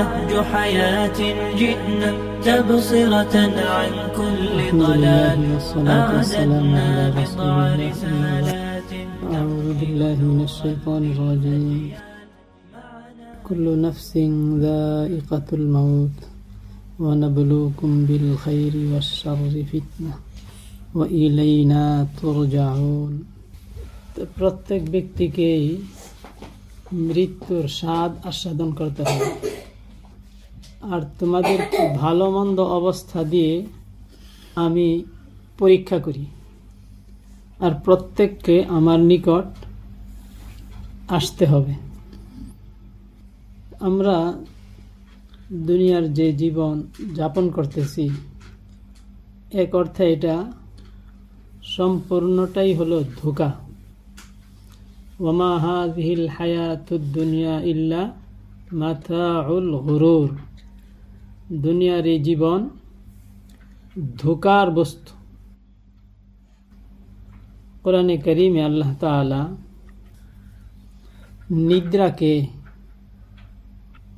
نهج حياة جئنا تبصرة عن كل ضلال أعددنا بضع رسالات أعوذ بالله من الشيطان الرجيم كل نفس ذائقة الموت ونبلوكم بالخير والشر فتنة وإلينا ترجعون প্রত্যেক ব্যক্তিকেই মৃত্যুর স্বাদ আস্বাদন করতে হবে আর তোমাদের ভালো মন্দ অবস্থা দিয়ে আমি পরীক্ষা করি। আর প্রত্যেককে আমার নিকট আসতে হবে। আমরা দুনিয়ার যে জীবন যাপন করতেছি, এক অর্থে এটা সম্পূর্ণটাই হলো ধোকা। ওমা হাজিল হায়াতুদ্দুনিয়া ইল্লা মাথাউল গরুর। দুনিয়ার এই জীবন, ধোকার বস্তু। কোরআনে করিমে আল্লাহ তালা নিদ্রাকে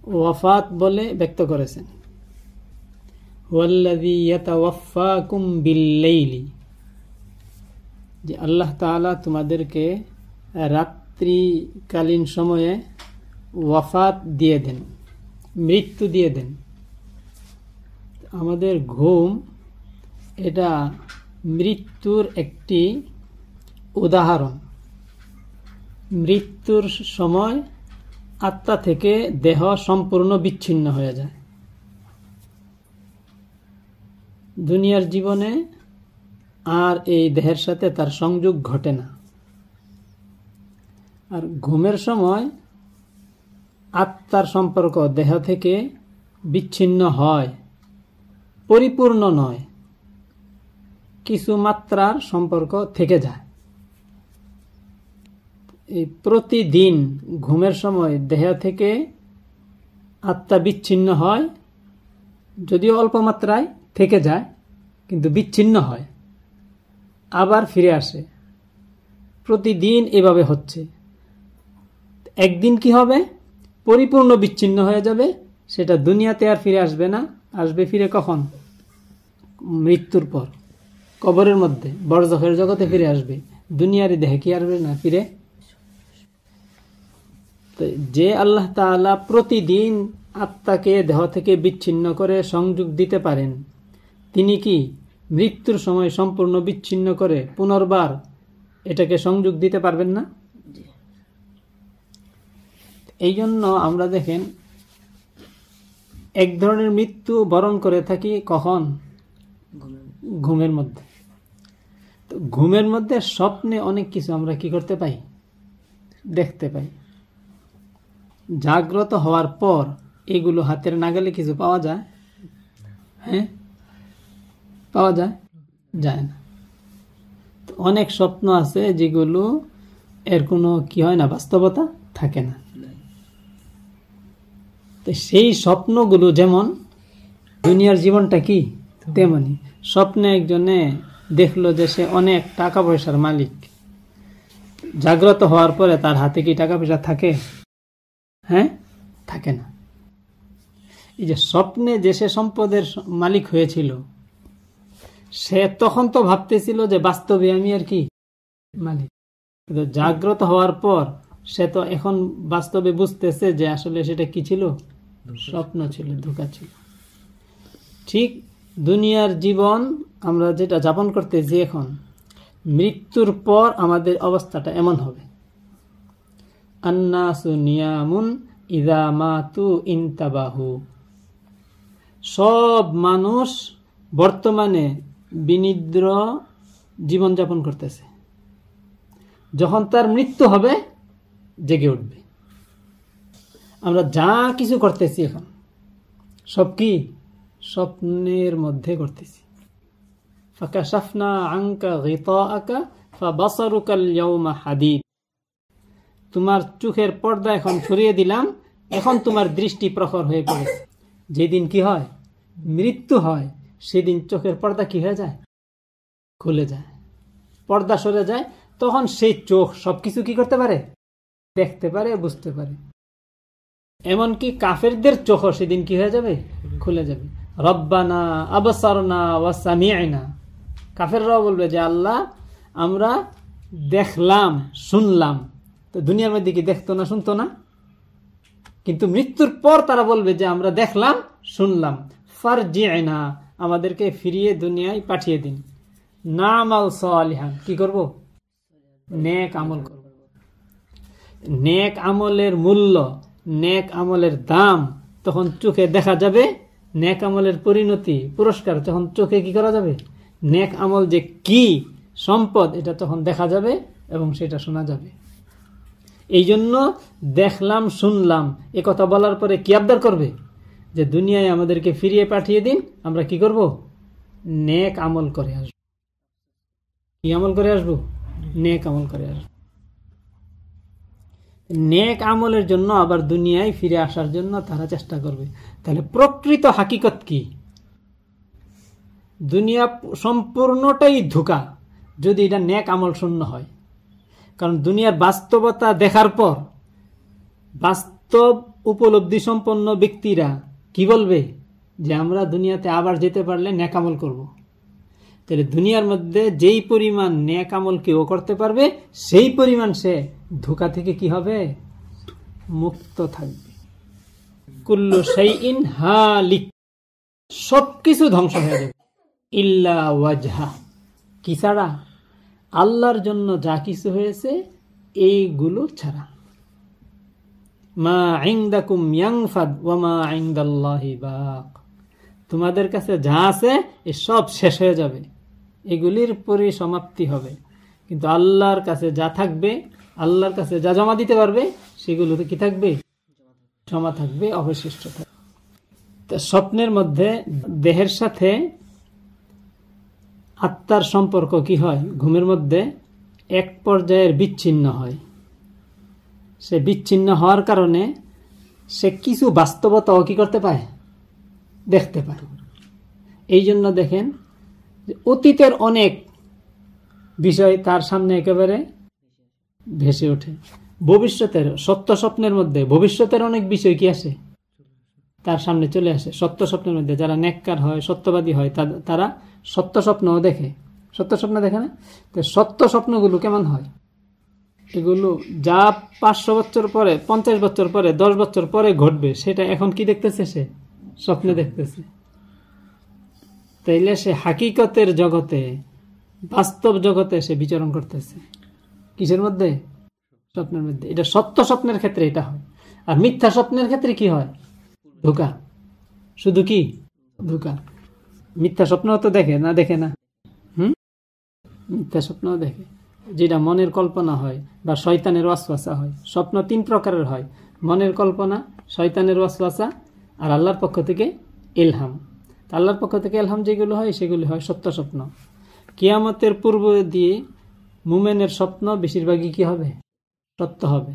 ওয়াফাত বলে ব্যক্ত করেছেন। বিল্লাইলি, যে আল্লাহ তাআলা তোমাদেরকে রাত্রিকালীন সময়ে ওয়াফাত দিয়ে দেন, মৃত্যু দিয়ে দেন। আমাদের ঘুম, এটা মৃত্যুর একটি উদাহরণ। মৃত্যুর সময় আত্মা থেকে দেহ সম্পূর্ণ বিচ্ছিন্ন হয়ে যায়। দুনিয়ার জীবনে আর এই দেহের সাথে তার সংযোগ ঘটে না। আর ঘুমের সময় আত্মার সম্পর্ক দেহ থেকে বিচ্ছিন্ন হয়। পরিপূর্ণ নয়। কিছু মাত্রার সম্পর্ক থেকে যায়। এই প্রতিদিন ঘুমের সময় দেহ থেকে আত্মা বিচ্ছিন্ন হয়, যদিও অল্প মাত্রায় থেকে যায়, কিন্তু বিচ্ছিন্ন হয়। আবার ফিরে আসে। প্রতিদিন এভাবে হচ্ছে। একদিন কি হবে? পরিপূর্ণ বিচ্ছিন্ন হয়ে যাবে, সেটা দুনিয়াতে আর ফিরে আসবে না। আসবে ফিরে কখন? মৃত্যুর পর, কবরের মধ্যে বড়জখের জগতে ফিরে আসবে। দুনিয়ারই দেখে কি আসবে না ফিরে? যে আল্লাহ তাআলা প্রতিদিন আত্মাকে দেহ থেকে বিচ্ছিন্ন করে সংযোগ দিতে পারেন, তিনি কি মৃত্যুর সময় সম্পূর্ণ বিচ্ছিন্ন করে পুনর্বার এটাকে সংযোগ দিতে পারবেন না? এই জন্য আমরা দেখেন, এক ধরনের মৃত্যু বরণ করে থাকি কখন? ঘুমের মধ্যে। তো ঘুমের মধ্যে স্বপ্নে অনেক কিছু আমরা কি করতে পাই? দেখতে পাই। জাগ্রত হওয়ার পর এগুলো হাতের নাগালে কিছু পাওয়া যায়? হ্যাঁ? পাওয়া যায়? যায় না। তো অনেক স্বপ্ন আছে যেগুলো এর কোনো কি হয় না, বাস্তবতা থাকে না। তো সেই স্বপ্নগুলো যেমন দুনিয়ার জীবনটা কি? তেমনি স্বপ্নে একজনে দেখল যে সে অনেক টাকা পয়সার মালিক। জাগ্রত হওয়ার পরে তার হাতে কি টাকা পয়সা থাকে? হ্যাঁ? থাকে না। এই যে স্বপ্নে যে সে সম্পদের মালিক হয়েছিল সে তখন তো ভাবতেছিল যে বাস্তবে আমি আর কি মালিক। কিন্তু জাগ্রত হওয়ার পর সে তো এখন বাস্তবে বুঝতেছে যে আসলে সেটা কি ছিল? স্বপ্ন ছিল ধোকা ছিল। ঠিক দুনিয়ার জীবন আমরা যেটা যাপন করতেছি এখন, মৃত্যুর পর আমাদের অবস্থাটা এমন হবে। ইনতাবাহু। সব মানুষ বর্তমানে বিনিদ্র জীবনযাপন করতেছে। যখন তার মৃত্যু হবে, জেগে উঠবে। আমরা যা কিছু করতেছি এখন, সব কি স্বপ্নের মধ্যে করতেছি। ফাঁকা আঙ্কা তোমার চোখের পর্দা এখন সরিয়ে দিলাম, এখন তোমার দৃষ্টি প্রখর হয়ে পড়েছে। যেদিন কি হয়? মৃত্যু হয়, সেদিন চোখের পর্দা কি হয়ে যায়? খুলে যায়। পর্দা সরে যায়, তখন সেই চোখ সবকিছু কি করতে পারে? দেখতে পারে, বুঝতে পারে। এমনকি কাফেরদের চোখ সেদিন কি হয়ে যাবে? খুলে যাবে। রব্বানা আবসারনা ওয়াসামিআনা কাফেররাও বলবে যে, আল্লাহ, আমরা দেখলাম, শুনলাম। তো দুনিয়ার মধ্যে কি দেখতো না, শুনতো না? কিন্তু মৃত্যুর পর তারা বলবে যে, আমরা দেখলাম, শুনলাম। ফার না আমাদেরকে ফিরিয়ে দুনিয়ায় পাঠিয়ে দিন। নামাল সালিহান, কি করব? নেক আমল করব। নেক আমলের মূল্য, নেক আমলের দাম তখন চোখে দেখা যাবে নেক আমলের পরিণতি, পুরস্কার তখন চোখে কি করা যাবে? নেক আমল যে কি সম্পদ, এটা তখন দেখা যাবে এবং সেটা শোনা যাবে। এই জন্য দেখলাম, শুনলাম, এ কথা বলার পরে কি আবদার করবে? যে দুনিয়ায় আমাদেরকে ফিরিয়ে পাঠিয়ে দিন, আমরা কি করব? নেক আমল করে আসব। কি আমল করে আসব? নেক আমল করে আসব। নেক আমলের জন্য আবার দুনিয়ায় ফিরে আসার জন্য তারা চেষ্টা করবে। তাহলে প্রকৃত হাকিকত কি? দুনিয়া সম্পূর্ণটাই ধোকা, যদি এটা নেক আমল শূন্য হয়। কারণ দুনিয়ার বাস্তবতা দেখার পর বাস্তব উপলব্ধি সম্পন্ন ব্যক্তিরা কি বলবে? যে আমরা দুনিয়াতে আবার যেতে পারলে নেকামল করব। তাহলে দুনিয়ার মধ্যে যেই পরিমাণ নেকামল কেউ করতে পারবে, সেই পরিমাণ সে ধোকা থেকে কি হবে? মুক্ত থাকবে। কুল্লু সেই ইন হালিক। সবকিছু ধ্বংস হয়ে যাবে। ইল্লা কি ছাড়া? আল্লাহর জন্য যা কিছু হয়েছে, এইগুলো ছাড়া। মা আইন্দাকুম ইয়াংফাদ ওয়া মা আইন্দাল্লাহি বাক। তোমাদের কাছে যা আছে, এ সব শেষ হয়ে যাবে। এগুলির পরিসমাপ্তি হবে। কিন্তু আল্লাহর কাছে যা থাকবে, আল্লাহর কাছে যা জমা দিতে পারবে, সেগুলোতে কি থাকবে? জমা থাকবে, অবশিষ্ট থাকবে। স্বপ্নের মধ্যে দেহের সাথে আত্মার সম্পর্ক কি হয়? ঘুমের মধ্যে এক পর্যায়ের বিচ্ছিন্ন হয়। সে বিচ্ছিন্ন হওয়ার কারণে সে কিছু বাস্তবতাও কি করতে পায়? দেখতে পায়। এই জন্য দেখেন অতীতের অনেক বিষয় তার সামনে একেবারে ভেসে ওঠে। ভবিষ্যতের সত্য স্বপ্নের মধ্যে, ভবিষ্যতের অনেক বিষয় কি আসে তার সামনে চলে আসে। সত্য স্বপ্নের মধ্যে যারা নেককার হয়, সত্যবাদী হয় তারা সত্য স্বপ্নও দেখে। সত্য স্বপ্ন দেখে না? তো সত্য স্বপ্নগুলো কেমন হয়? এগুলো যা পাঁচশো বছর পরে, পঞ্চাশ বছর পরে, দশ বছর পরে ঘটবে, সেটা এখন কি দেখতেছে সে? স্বপ্নে দেখতেছে। তাইলে সে হাকিকতের জগতে, বাস্তব জগতে সে বিচরণ করতেছে। কিসের মধ্যে? স্বপ্নের মধ্যে। এটা সত্য স্বপ্নের ক্ষেত্রে এটা হয়। আর মিথ্যা স্বপ্নের ক্ষেত্রে কি হয়? ধোকা। শুধু কি? ধোকা। মিথ্যা স্বপ্ন তো দেখে, না দেখে না। হুম? মিথ্যা স্বপ্ন দেখে। যেটা মনের কল্পনা হয় বা শয়তানের ওয়াসওয়াসা হয়, স্বপ্ন তিন প্রকারের হয়। মনের কল্পনা, শয়তানের ওয়াসওয়াসা আর আল্লাহর পক্ষ থেকে এলহাম। আল্লাহর পক্ষ থেকে এলহাম যেগুলো হয়, সেগুলি হয় সত্য স্বপ্ন। কিয়ামতের পূর্ব দিয়ে মুমেনের স্বপ্ন বেশিরভাগই কি হবে? সত্য হবে।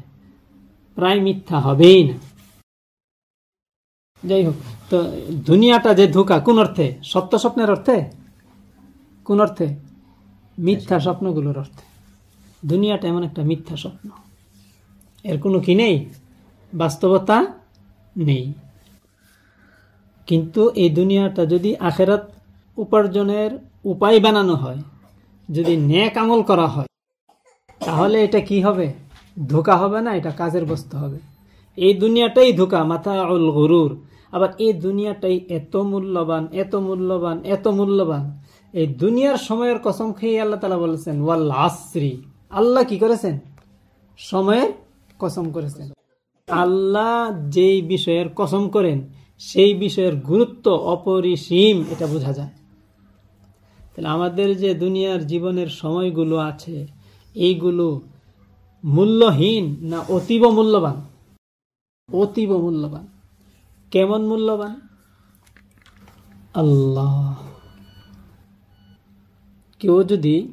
প্রায় মিথ্যা হবেই না। যাই হোক, তো দুনিয়াটা যে ধোকা, কোন অর্থে? সত্য স্বপ্নের অর্থে? কোন অর্থে? মিথ্যা স্বপ্নগুলোর অর্থে। দুনিয়াটা এমন একটা মিথ্যা স্বপ্ন। এর কোনো কি নেই? বাস্তবতা নেই। কিন্তু এই দুনিয়াটা যদি আখেরাত উপার্জনের উপায় বানানো হয়, যদি ন্যাক আমল করা হয়, তাহলে এটা কি হবে? ধোকা হবে না, এটা কাজের বস্তু হবে। এই দুনিয়াটাই ধোকা মাথা উল গরুর। আবার এই দুনিয়াটাই এত মূল্যবান এত মূল্যবান এত মূল্যবান। এই দুনিয়ার সময়ের কসম খেয়ে আল্লাহ তালা বলেছেন, ওয়াল আশ্রী আল্লাহ কি করেছেন? সময়ের কসম করেছেন। আল্লাহ যেই বিষয়ের কসম করেন সেই বিষয়ের গুরুত্ব অপরিসীম, এটা বোঝা যায়। তাহলে আমাদের যে দুনিয়ার জীবনের সময়গুলো আছে, এইগুলো মূল্যহীন না অতীব মূল্যবান? অতীব মূল্যবান। কেমন মূল্যবান? আল্লাহ। কেউ যদি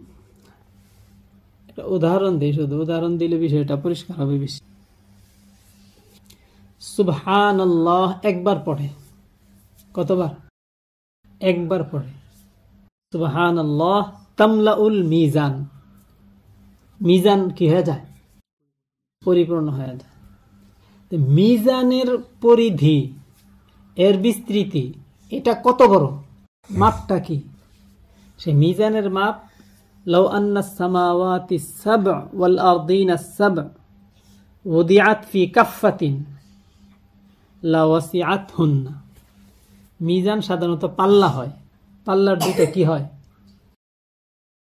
উদাহরণ দিই শুধু উদাহরণ দিলে বিষয়টা পরিষ্কার হবে বেশি। সুবহান আল্লাহ একবার পড়ে কতবার একবার পড়ে সুবহান আল্লাহ তামলাউল মিজান মিজান কি হয়ে যায় পরিপূর্ণ হয়ে যায় তো মিজানের পরিধি এর বিস্তৃতি এটা কত বড় মাপটা কি সে মিজানের মাপ لو أن السماوات السبع والأرضين السبع وضعت في كفة লাওয়াসিআত মিজান সাধারণত পাল্লা হয়। পাল্লার দুইটা কি হয়?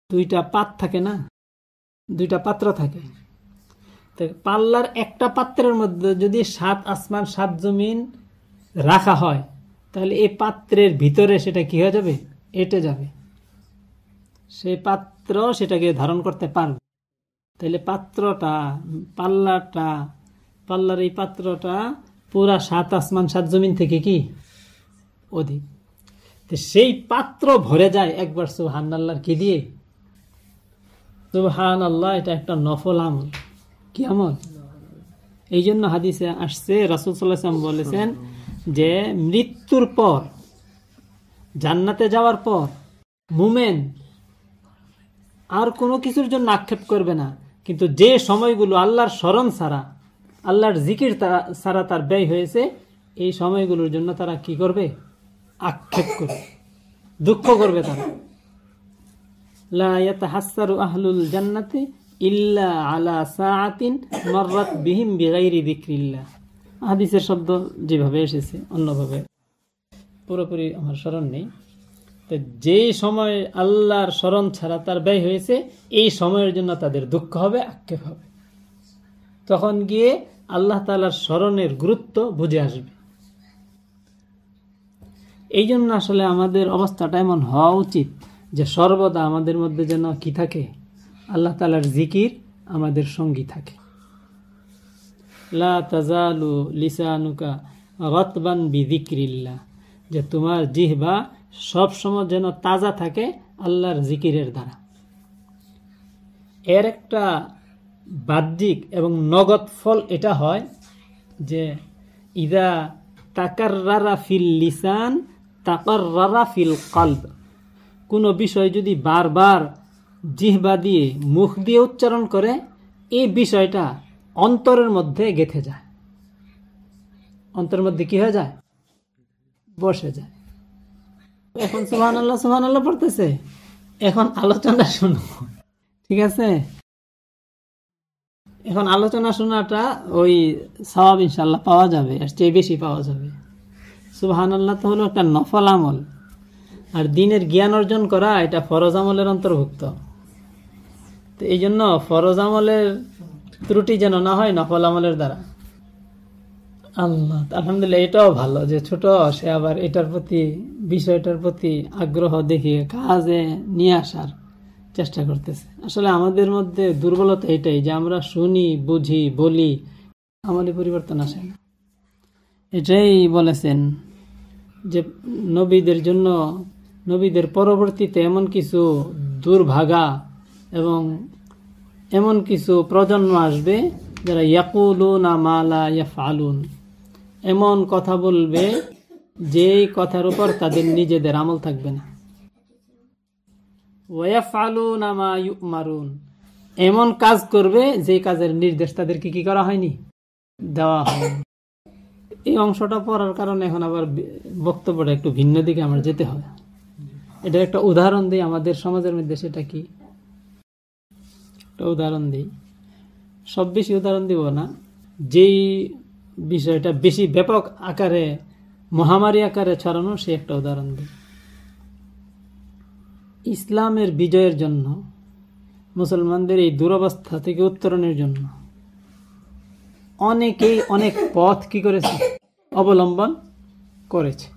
দুইটা পাত থাকে না? দুইটা পাত্র থাকে। পাল্লার একটা পাত্রের মধ্যে যদি সাত আসমান, সাত জমিন রাখা হয়, তাহলে এই পাত্রের ভিতরে সেটা কি হয়ে যাবে? এটে যাবে। সে পাত্র সেটাকে ধারণ করতে পারবে। তাহলে পাত্রটা, পাল্লাটা, পাল্লার এই পাত্রটা পুরা সাত আসমান, সাত জমিন থেকে কি? অধিক। সেই পাত্র ভরে যায় একবার সুহান আল্লাহর কি দিয়ে? সুবহান আল্লাহ এটা একটা নফল আমল। কি আমল এই জন্য হাদিসে আসছে, রাসুল সাল্লাম বলেছেন যে, মৃত্যুর পর, জান্নাতে যাওয়ার পর, মুমেন আর কোনো কিছুর জন্য আক্ষেপ করবে না। কিন্তু যে সময়গুলো আল্লাহর স্মরণ ছাড়া আল্লাহর জিকির তারা- ছাড়া তার ব্যয় হয়েছে, এই সময়গুলোর জন্য তারা কি করবে? আক্ষেপ করবে। দুঃখ করবে তারা। লা ইয়াতাহাসসারু আহলুল জান্নাতি ইল্লা আলা সাআতিন মাররাত বিহিম বিগাইরি যিকরিল্লাহ। হাদিসের শব্দ যেভাবে এসেছে, অন্যভাবে। পুরোপুরি আমার স্মরণ নেই। তো যে সময় আল্লাহর স্মরণ ছাড়া তার ব্যয় হয়েছে, এই সময়ের জন্য তাদের দুঃখ হবে, আক্ষেপ হবে। তখন গিয়ে আল্লাহ তালার স্মরণের গুরুত্ব বুঝে আসবে। এই জন্য আসলে আমাদের অবস্থাটা এমন হওয়া উচিত যে সর্বদা আমাদের মধ্যে যেন কি থাকে? আল্লাহ তালার জিকির আমাদের সঙ্গী থাকে। লা তাজালু লিসানুকা রতবান বিদিক্রিল্লা যে তোমার জিহবা সবসময় যেন তাজা থাকে আল্লাহর জিকিরের দ্বারা। এর একটা বাহ্যিক এবং নগদ ফল এটা হয় যে ইদা তাকাররারা ফিল লিসান, তাকাররারা ফিল কলব। কোনো বিষয় যদি বারবার জিহবা দিয়ে মুখ দিয়ে উচ্চারণ করে এই বিষয়টা অন্তরের মধ্যে গেথে যায়। অন্তরের মধ্যে কি হয়ে যায়? বসে যায়। এখন সুহান আল্লাহ সুহান আল্লাহ পড়তেছে। এখন আলোচনা শুনো ঠিক আছে? এখন আলোচনা শোনাটা ওই সবাব ইনশাল্লাহ পাওয়া যাবে, আর চেয়ে বেশি পাওয়া যাবে। সুবাহান আল্লাহ তো হলো একটা নফল আমল। আর দিনের জ্ঞান অর্জন করা, এটা ফরজ আমলের অন্তর্ভুক্ত। তো এই জন্য ফরজ আমলের ত্রুটি যেন না হয়, নফল আমলের দ্বারা। আল্লাহ, আলহামদুলিল্লাহ এটাও ভালো যে ছোট, সে আবার এটার প্রতি, বিষয়টার প্রতি আগ্রহ দেখিয়ে কাজে নিয়ে আসার। চেষ্টা করতেছে। আসলে আমাদের মধ্যে দুর্বলতা এটাই যে আমরা শুনি, বুঝি, বলি, আমাদের পরিবর্তন আসে না। এটাই বলেছেন যে নবীদের জন্য, নবীদের পরবর্তীতে এমন কিছু দুর্ভাগা এবং এমন কিছু প্রজন্ম আসবে যারা ইয়াকুলুন মালা ইয়াফআলুন। এমন কথা বলবে যেই কথার উপর তাদের নিজেদের আমল থাকবে না। ওয়াফআলুনা মা ইউমারুন। এমন কাজ করবে যে কাজের নির্দেশ তাদেরকে কি করা হয়নি? দেওয়া হয়নি। এই অংশটা পড়ার কারণে এখন আবার বক্তব্যটা একটু ভিন্ন দিকে আমার যেতে হয়। এটা একটা উদাহরণ দিই, আমাদের সমাজের মধ্যে সেটা কি? একটা উদাহরণ দিই। সব বেশি উদাহরণ দিব না। যেই বিষয়টা বেশি ব্যাপক আকারে, মহামারী আকারে ছড়ানো, সে একটা উদাহরণ দিই। ইসলামের বিজয়ের জন্য, মুসলমানদের এই দুরবস্থা থেকে উত্তরণের জন্য। অনেকেই অনেক পথ কি করেছে? অবলম্বন করেছে।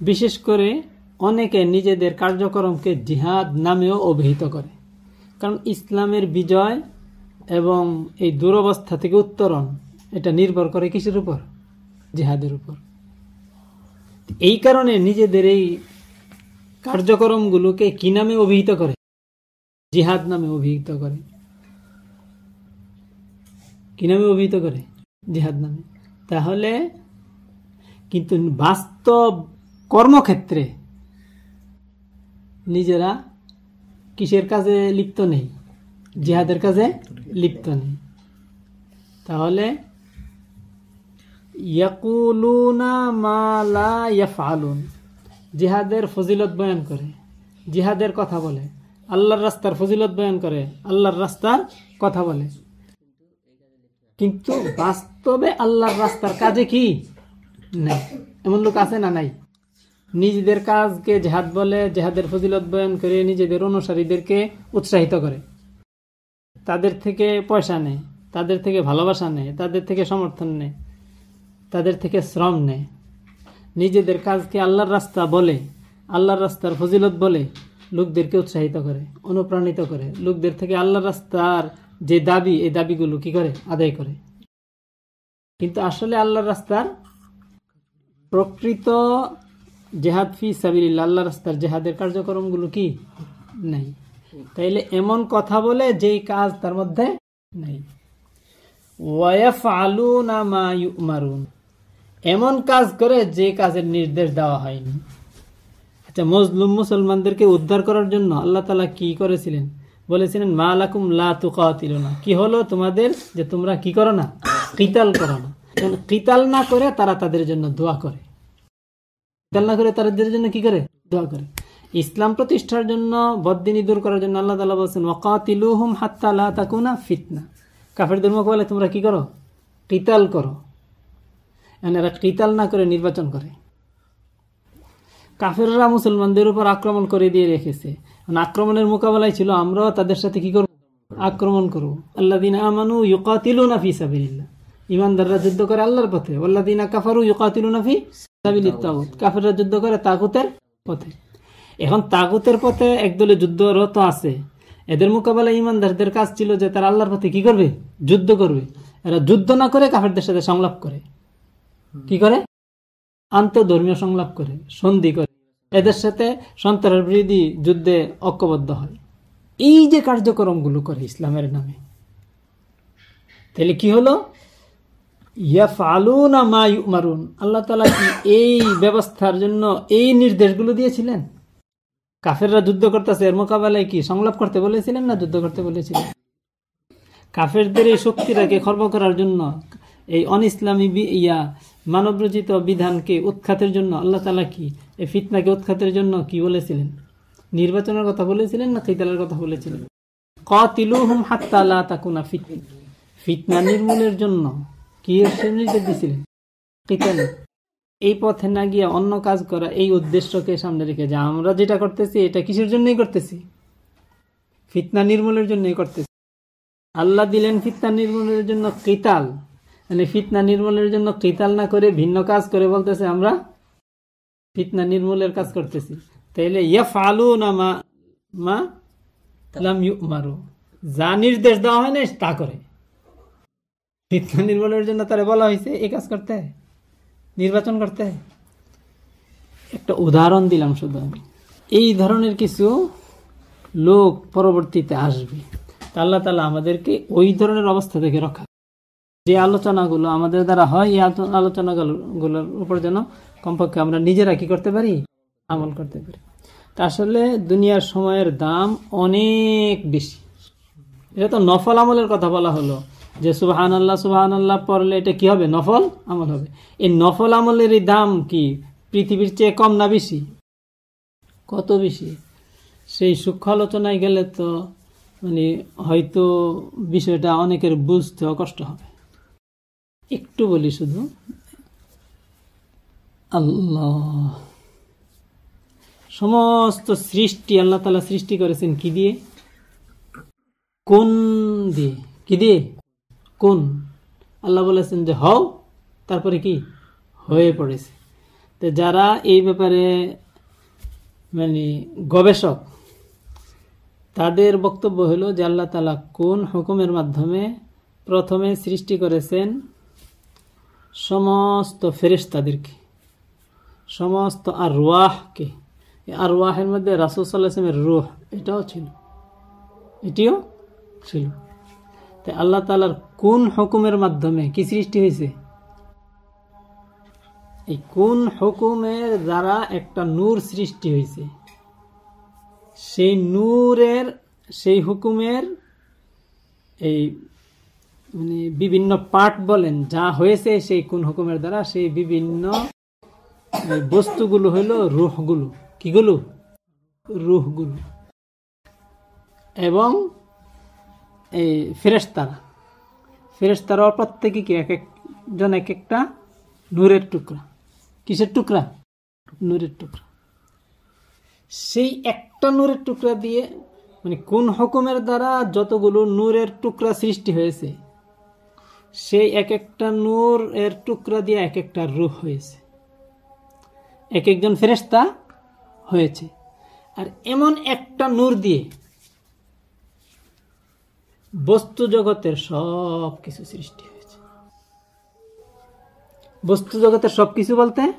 বিশেষ করে অনেকে নিজেদের কার্যক্রমকে জিহাদ নামেও অভিহিত করে। কারণ ইসলামের বিজয় এবং এই দুরবস্থা থেকে উত্তরণ, এটা নির্ভর করে কিসের উপর? জিহাদের উপর। এই কারণে নিজেদের এই কার্যক্রমগুলোকে কি নামে অভিহিত করে? জিহাদ নামে অভিহিত করে। কি নামে অভিহিত করে? জিহাদ নামে। তাহলে কিন্তু বাস্তব কর্মক্ষেত্রে নিজেরা কিসের কাজে লিপ্ত নেই? জিহাদের কাজে লিপ্ত নেই। তাহলে ইয়াকুলুনা মা লা ইয়াফআলুন। জিহাদের ফজিলত বয়ান করে। জিহাদের কথা বলে। আল্লাহর রাস্তার ফজিলত বয়ান করে। আল্লাহর রাস্তার কথা বলে। কিন্তু বাস্তবে আল্লাহর রাস্তার কাজে কি? নাই। এমন লোক আছে না নাই? নিজেদের কাজকে জেহাদ বলে, জেহাদের ফজিলত বয়ান করে, নিজেদের অনুসারীদেরকে উৎসাহিত করে। তাদের থেকে পয়সা নেয়, তাদের থেকে ভালোবাসা নেয়, তাদের থেকে সমর্থন নেয়, তাদের থেকে শ্রম নেয়। নিজেদের কাজকে আল্লাহর রাস্তা বলে, আল্লাহর রাস্তার ফজিলত বলে, লোকদেরকে উৎসাহিত করে, অনুপ্রাণিত করে। লোকদের থেকে আল্লাহর রাস্তার যে দাবি, এই দাবিগুলো কি করে? আদায় করে। কিন্তু আসলে আল্লাহর রাস্তার প্রকৃত জেহাদ ফি সাবিল্লা আল্লাহ রাস্তার জেহাদের কার্যক্রমগুলো কি? নাই। তাইলে এমন কথা বলে যেই কাজ তার মধ্যে নাই। ওয়াফ আলু না মা মারুন এমন কাজ করে যে কাজের নির্দেশ দেওয়া হয়নি। আচ্ছা মজলুম মুসলমানদেরকে উদ্ধার করার জন্য আল্লাহ তালা কি করেছিলেন? বলেছিলেন, মা লাকুম লা তুকাতিল না কি হলো তোমাদের? যে তোমরা কি করো না? কিতাল করো না। কিতাল না করে তারা তাদের জন্য দোয়া করে। কিতাল না করে তাদের জন্য কি করে? দোয়া করে। ইসলাম প্রতিষ্ঠার জন্য বদিনী দূর করার জন্য আল্লাহ তালা বলছেন, ওয়াকাতিলুহুম হাত্তা লা তাকুনা ফিতনা। কাফের কাফেরদের বলে, তোমরা কি করো? কিতাল করো। এরা কিতাল না করে নির্বাচন করে। কাফেররা মুসলমানদের উপর আক্রমণ করে দিয়ে রেখেছে। আক্রমণের মোকাবেলায় ছিল, আমরাও তাদের সাথে কি করব? আক্রমণ করব। আল্লাহ দিন আমানু ইউকাতিলু নাফি সাবিল্লা ইমানদাররা যুদ্ধ করে আল্লাহর পথে। আল্লাহ দিন কাফারু ইউকাতিলু নাফি সাবিল তাগুত। কাফেররা যুদ্ধ করে তাগুতের পথে। এখন তাগুতের পথে একদলে যুদ্ধরত আছে। এদের মোকাবেলায় ইমানদারদের কাজ ছিল যে তারা আল্লাহর পথে কি করবে? যুদ্ধ করবে। এরা যুদ্ধ না করে কাফেরদের সাথে সংলাপ করে। কি করে? আন্তঃধর্মীয় সংলাপ করে, সন্ধি করে। এদের সাথে সন্ত্রাস বিরোধী যুদ্ধে ঐক্যবদ্ধ হয়। এই যে কার্যক্রমগুলো করে ইসলামের নামে। তাহলে কি হলো? আল্লাহ তালা কি এই ব্যবস্থার জন্য এই নির্দেশগুলো দিয়েছিলেন? কাফেররা যুদ্ধ করতেছে, এর মোকাবেলায় কি সংলাপ করতে বলেছিলেন না যুদ্ধ করতে বলেছিলেন? কাফেরদের এই শক্তিটাকে খর্ব করার জন্য এই অন ইসলামী ইয়া মানবরচিত বিধানকে উৎখাতের জন্য আল্লাহ তালা কি? এই ফিতনাকে উৎখাতের জন্য কি বলেছিলেন? নির্বাচনের কথা বলেছিলেন না কিতালের কথা বলেছিলেন? কতিলুহুম হাত্তালা তাকুনা ফিতনা ফিতনা নির্মূলের জন্য কি নির্দেশ দিয়েছিলেন? কিতালে এই পথে না গিয়ে অন্য কাজ করা এই উদ্দেশ্যকে সামনে রেখে যা, আমরা যেটা করতেছি এটা কিসের জন্যই করতেছি? ফিতনা নির্মূলের জন্যই করতেছি। আল্লাহ দিলেন ফিতনা নির্মূলের জন্য কিতাল মানে ফিতনা নির্মূলের জন্য কিতাল না করে ভিন্ন কাজ করে বলতেছে, আমরা ফিতনা নির্মূলের কাজ করতেছি। তাইলে ইয়া ফালু না মা মা মারু যা নির্দেশ দেওয়া হয় না, তা করে। ফিতনা নির্মূলের জন্য তারা বলা হয়েছে এই কাজ করতে, নির্বাচন করতে। একটা উদাহরণ দিলাম শুধু আমি। এই ধরনের কিছু লোক পরবর্তীতে আসবে। আল্লাহ তালা আমাদেরকে ওই ধরনের অবস্থা থেকে রক্ষা যে আলোচনাগুলো আমাদের দ্বারা হয়, এই আলোচনাগুলোর উপর যেন কমপক্ষে আমরা নিজেরা কি করতে পারি? আমল করতে পারি। তা আসলে দুনিয়ার সময়ের দাম অনেক বেশি। এটা তো নফল আমলের কথা বলা হলো যে সুবাহান আল্লাহ সুবাহান আল্লাহ পড়লে এটা কি হবে? নফল আমল হবে। এই নফল আমলের এই দাম কি? পৃথিবীর চেয়ে কম না বেশি? কত বেশি? সেই সূক্ষ্ম আলোচনায় গেলে তো মানে হয়তো বিষয়টা অনেকের বুঝতে কষ্ট হবে। একটু বলি শুধু। আল্লাহ। সমস্ত সৃষ্টি, আল্লাহ তালা সৃষ্টি করেছেন কি দিয়ে? কোন দিয়ে? কি দিয়ে? কোন? আল্লাহ বলেছেন যে, হও, তারপরে কি? হয়ে পড়েছে। তো যারা এই ব্যাপারে মানে গবেষক, তাদের বক্তব্য হলো যে, আল্লাহ তালা কোন হুকুমের মাধ্যমে প্রথমে সৃষ্টি করেছেন সমস্ত ফেরিস্তাদেরকে সমস্ত আর রুয়াহকে আর ওয়াহের মধ্যে রাসুল সাল্লাহামের রুহ এটাও ছিল, এটিও ছিল। তাই আল্লাহ তালার কোন হুকুমের মাধ্যমে কি সৃষ্টি হয়েছে? এই কোন হুকুমের দ্বারা একটা নূর সৃষ্টি হয়েছে? সেই নূরের, সেই হুকুমের এই মানে বিভিন্ন পার্ট বলেন, যা হয়েছে সেই কোন হুকুমের দ্বারা, সেই বিভিন্ন বস্তুগুলো হইল রুহগুলো। কিগুলো? রুহগুলো। এবং এই ফেরেশতারা। ফেরেশতারা প্রত্যেকে কি এক একজন এক একটা? নূরের টুকরা। কিসের টুকরা? নূরের টুকরা। সেই একটা নূরের টুকরা দিয়ে মানে কোন হুকুমের দ্বারা যতগুলো নূরের টুকরা সৃষ্টি হয়েছে সেই এক একটা নূর এর টুকরা দিয়ে এক একটা রূহ হয়েছে। এক একজন ফেরেশতা হয়েছে। আর এমন একটা নূর দিয়ে বস্তু জগতের সব কিছু সৃষ্টি হয়েছে। বস্তু জগতের সব কিছু বলতে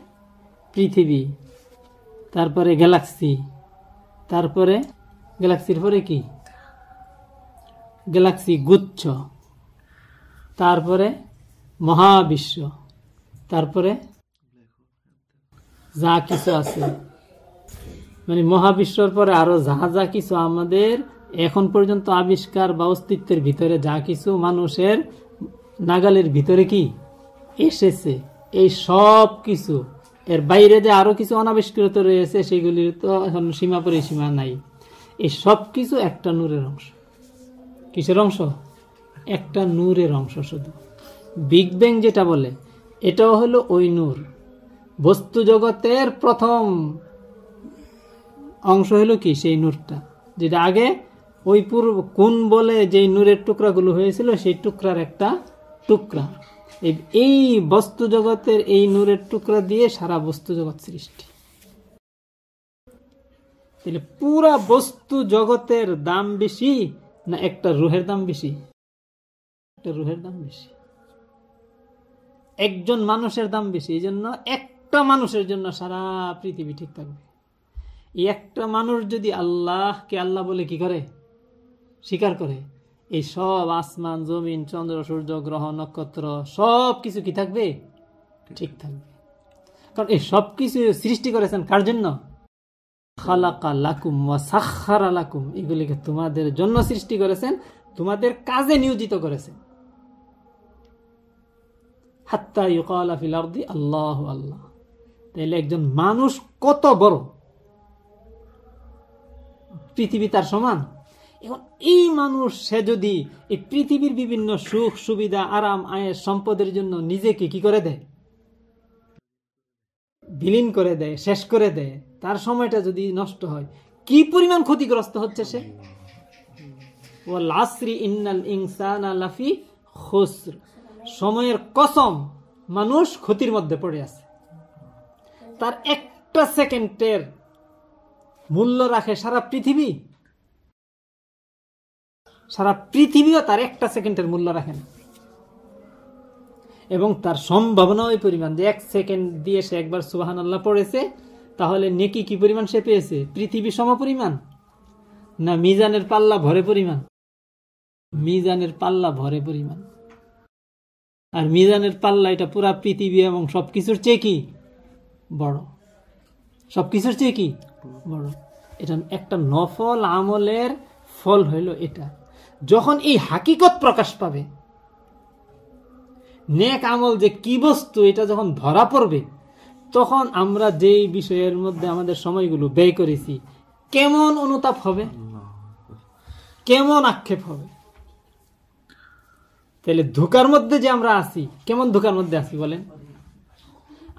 পৃথিবী, তারপরে গ্যালাক্সি, তারপরে, গ্যালাক্সির পরে কি? গ্যালাক্সি গুচ্ছ। তারপরে মহাবিশ্ব, তারপরে যা কিছু আছে। মানে মহাবিশ্বর পরে আরও যা যা কিছু আমাদের এখন পর্যন্ত আবিষ্কার বা অস্তিত্বের ভিতরে, যা কিছু মানুষের নাগালের ভিতরে কি? এসেছে। এই সব কিছু, এর বাইরে যে আরও কিছু অনাবিষ্কৃত রয়েছে সেগুলির তো এখন সীমা পরিসীমা নাই। এই সব কিছু একটা নূরের অংশ। কিসের অংশ? একটা নূরের অংশ শুধু। বিগ ব্যাং যেটা বলে, এটাও হলো ওই নূর। বস্তু জগতের প্রথম অংশ হলো কি? সেই নূরটা। যেটা আগে ওই পূর্ব কোন বলে যেই নূরের টুকরাগুলো হয়েছিল, সেই টুকরার একটা টুকরা। এই- বস্তু জগতের এই নূরের টুকরা দিয়ে সারা বস্তু জগৎ সৃষ্টি। তাহলে পুরা বস্তু জগতের দাম বেশি না একটা রুহের দাম বেশি? একটা রুহের দাম বেশি। একজন মানুষের দাম বেশি, এই জন্য একটা মানুষের জন্য সারা পৃথিবী ঠিক থাকবে। এই একটা মানুষ যদি আল্লাহকে আল্লাহ বলে কি করে? স্বীকার করে। এই সব আসমান, জমিন, চন্দ্র, সূর্য, গ্রহ, নক্ষত্র, সব কিছু কি থাকবে? ঠিক থাকবে। কারণ এই সব কিছু সৃষ্টি করেছেন কার জন্য? খালাকা লাকুম ওয়া সাখারা লাকুম। এগুলিকে তোমাদের জন্য সৃষ্টি করেছেন, তোমাদের কাজে নিয়োজিত করেছেন। হাত্তা আল্লাহ আল্লাহ। তাইলে একজন মানুষ কত বড়? পৃথিবী তার সমান? এখন এই মানুষ, সে যদি এই পৃথিবীর বিভিন্ন সুখ, সুবিধা, আরাম আয়ের সম্পদের জন্য নিজেকে কি করে দেয়? বিলীন করে দেয়, শেষ করে দেয়। তার সময়টা যদি নষ্ট হয়, কি পরিমাণ ক্ষতিগ্রস্ত হচ্ছে সে? ও লাসরি ইন্নাল ইনসান লাফি খুসর। সময়ের কসম মানুষ ক্ষতির মধ্যে পড়ে আছে। তার একটা সেকেন্ডের মূল্য রাখে সারা পৃথিবী। সারা পৃথিবীও তার একটা সেকেন্ডের মূল্য রাখে না। এবং তার সম্ভাবনা ওই পরিমাণ যে এক সেকেন্ড দিয়ে সে একবার সুবাহান আল্লাহ পড়েছে, তাহলে নেকি কি পরিমাণ সে পেয়েছে? পৃথিবী সম পরিমাণ? না মিজানের পাল্লা ভরে পরিমাণ? মিজানের পাল্লা ভরে পরিমাণ? আর মিজানের পাল্লা এটা পুরা পৃথিবী এবং সবকিছুর চেয়ে কি বড়? সবকিছুর চেয়ে কি বড়? এটা একটা নফল আমলের ফল হইল এটা। যখন এই হাকিকত প্রকাশ পাবে নেক আমল যে কি বস্তু এটা যখন ধরা পড়বে তখন আমরা যেই বিষয়ের মধ্যে আমাদের সময়গুলো ব্যয় করেছি কেমন অনুতাপ হবে? কেমন আক্ষেপ হবে? তাহলে ধোকার মধ্যে যে আমরা আছি, কেমন ধোকার মধ্যে আছি বলেন?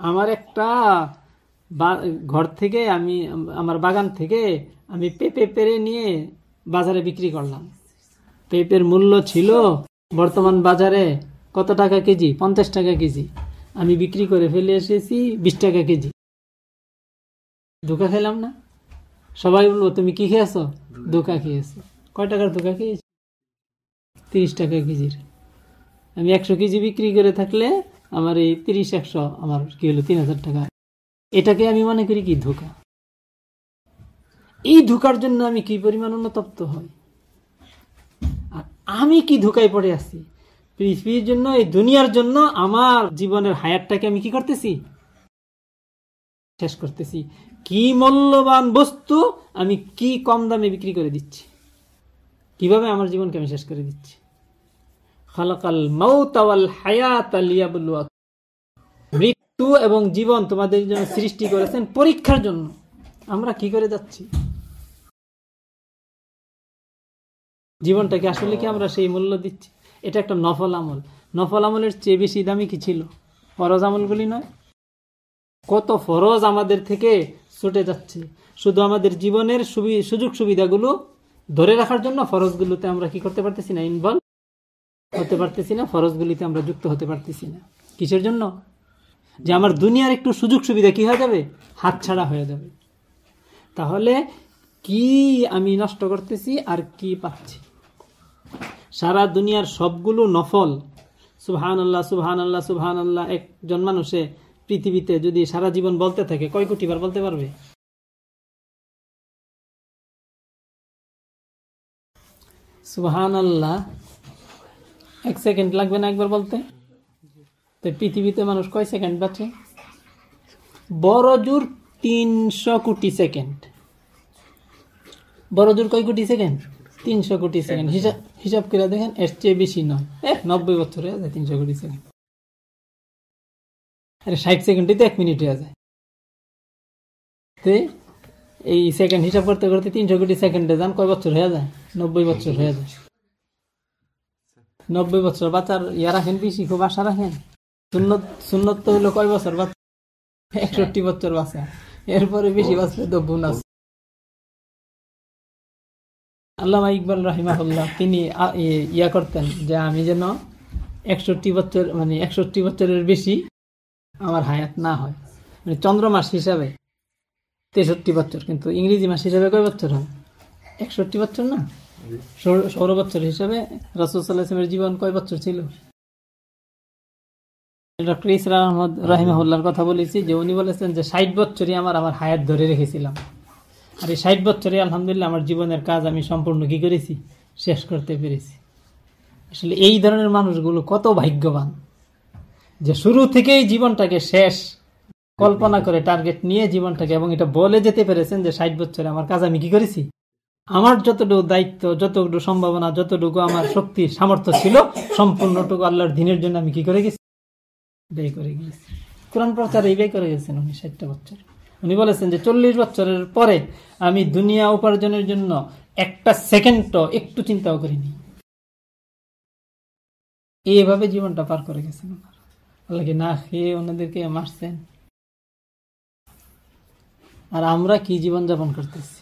আমার একটা ঘর থেকে আমি, আমার বাগান থেকে আমি পেঁপে পেরে নিয়ে বাজারে বিক্রি করলাম। পেঁপের মূল্য ছিল বর্তমান বাজারে কত টাকা কেজি? পঞ্চাশ টাকা কেজি। আমি বিক্রি করে ফেলে এসেছি বিশ টাকা কেজি। ধোকা খেলাম না? সবাই বলব তুমি কি খেয়েছো? ধোকা খেয়েছো। কয় টাকার ধোকা খেয়েছি? তিরিশ টাকা কেজির। আমি একশো কেজি বিক্রি করে থাকলে আমার এই তিরিশ, একশো, আমার কি হলো, তিন হাজার টাকা। এটাকে আমি মনে করি কি ধোকা? এই ধোকার জন্য আমি কি পরিমাণ অনুতপ্ত হই? আর আমি কি ধোকায় পড়ে আছি? পৃথিবীর জন্য, এই দুনিয়ার জন্য, আমার জীবনের হায়ারটাকে আমি কি করতেছি? শেষ করতেছি। কি মূল্যবান বস্তু আমি কি কম দামে বিক্রি করে দিচ্ছি? কীভাবে আমার জীবনকে আমি শেষ করে দিচ্ছি? হায়াত মৃত্যু এবং জীবন তোমাদের জন্য সৃষ্টি করেছেন পরীক্ষার জন্য। আমরা কি করে যাচ্ছি? জীবনটাকে আসলে কি আমরা সেই মূল্য দিচ্ছি? এটা একটা নফল আমল। নফল আমলের চেয়ে বেশি দামি কি ছিল? ফরজ আমলগুলি নয়। কত ফরজ আমাদের থেকে ছুটে যাচ্ছে। শুধু আমাদের জীবনের সুযোগ সুবিধাগুলো ধরে রাখার জন্য ফরজগুলোতে আমরা কি করতে পারতেছি না? ইনভলভ হতে পারতেছি না, ফরজগুলিতে আমরা যুক্ত হতে পারতেছি না। কিসের জন্য? যে আমার দুনিয়ার একটু সুযোগ সুবিধা কি হয়ে যাবে? হাতছাড়া হয়ে যাবে। তাহলে কি আমি নষ্ট করতেছি আর কি পাচ্ছি? সারা দুনিয়ার সবগুলো নফল সুহান আল্লাহ সুহান আল্লাহ সুহান আল্লাহ একজন মানুষে পৃথিবীতে যদি সারা জীবন বলতে থাকে, কয় কোটি বার বলতে পারবে? সুহান আল্লাহ এক সেকেন্ড লাগবে না একবার বলতে? তো পৃথিবীতে মানুষ কয় সেকেন্ড বাঁচে? বড় জোর তিনশো কোটি সেকেন্ড বড় জোর কয় কোটি সেকেন্ড তিনশো কোটি সেকেন্ড হিসাব হিসাব করে দেখেন এর চেয়ে বেশি নয়। এক নব্বই বছর যায় তিনশো কোটি সেকেন্ড আরে ষাট সেকেন্ডে তো এক মিনিট হয়ে যায় তে এই সেকেন্ড হিসাব করতে করতে তিনশো কোটি সেকেন্ডে যান কয় বছর হয়ে যায়? নব্বই বছর হয়ে যায়। নব্বই বছর। বাচ্চার ইয়া রাখেন বেশি খুব আশা রাখেন? সুন্নত তো হইল কয় বছর? বাচ্চা একষট্টি বছর বাচ্চা। এরপরে বেশি বাঁচলে তো বোনাস আল্লামা ইকবাল রাহিমাহুল্লাহ, তিনি ইয়া করতেন যে আমি যেন একষট্টি বছর মানে একষট্টি বছরের বেশি আমার হায়াত না হয়। মানে চন্দ্র মাস হিসাবে তেষট্টি বছর, কিন্তু ইংরেজি মাস হিসাবে কয় বছর হয়? একষট্টি বছর না? সৌর বছর হিসাবে জীবন কয় বছর ছিল? ডক্টর ইসরা আহমদ রাহিমাহুল্লার কথা বলেছি যে উনি বলেছেন যে ষাট বছরই আমার আমার হায়াত ধরে রেখেছিলাম। আর এই ষাট বছরে আলহামদুলিল্লাহ আমার জীবনের কাজ আমি সম্পূর্ণ কি করেছি? শেষ করতে পেরেছি। আসলে এই ধরনের মানুষগুলো কত ভাগ্যবান যে শুরু থেকেই জীবনটাকে শেষ কল্পনা করে টার্গেট নিয়ে জীবনটাকে এবং এটা বলে যেতে পেরেছেন যে ষাট বছরে আমার কাজ আমি কি করেছি? আমার যতটুকু দায়িত্ব, যতটুকু সম্ভাবনা, যতটুকু আমার শক্তি সামর্থ্য ছিল, সম্পূর্ণটুকু আল্লাহর দিনের জন্য আমি কি করে গেছি? ব্যয় করে গিয়েছি। কোরআন প্রচার এই ব্যয় করে গেছেন উনি ষাটটা বছর। উনি বলেছেন যে চল্লিশ বছরের পরে আমি দুনিয়া উপার্জনের জন্য একটা সেকেন্ডও একটু চিন্তাও করিনি। এইভাবে জীবনটা পার করে গেছেন আল্লাহকে না খেয়ে ওনাদেরকে মারছেন? আর আমরা কি জীবন যাপন করতেছি?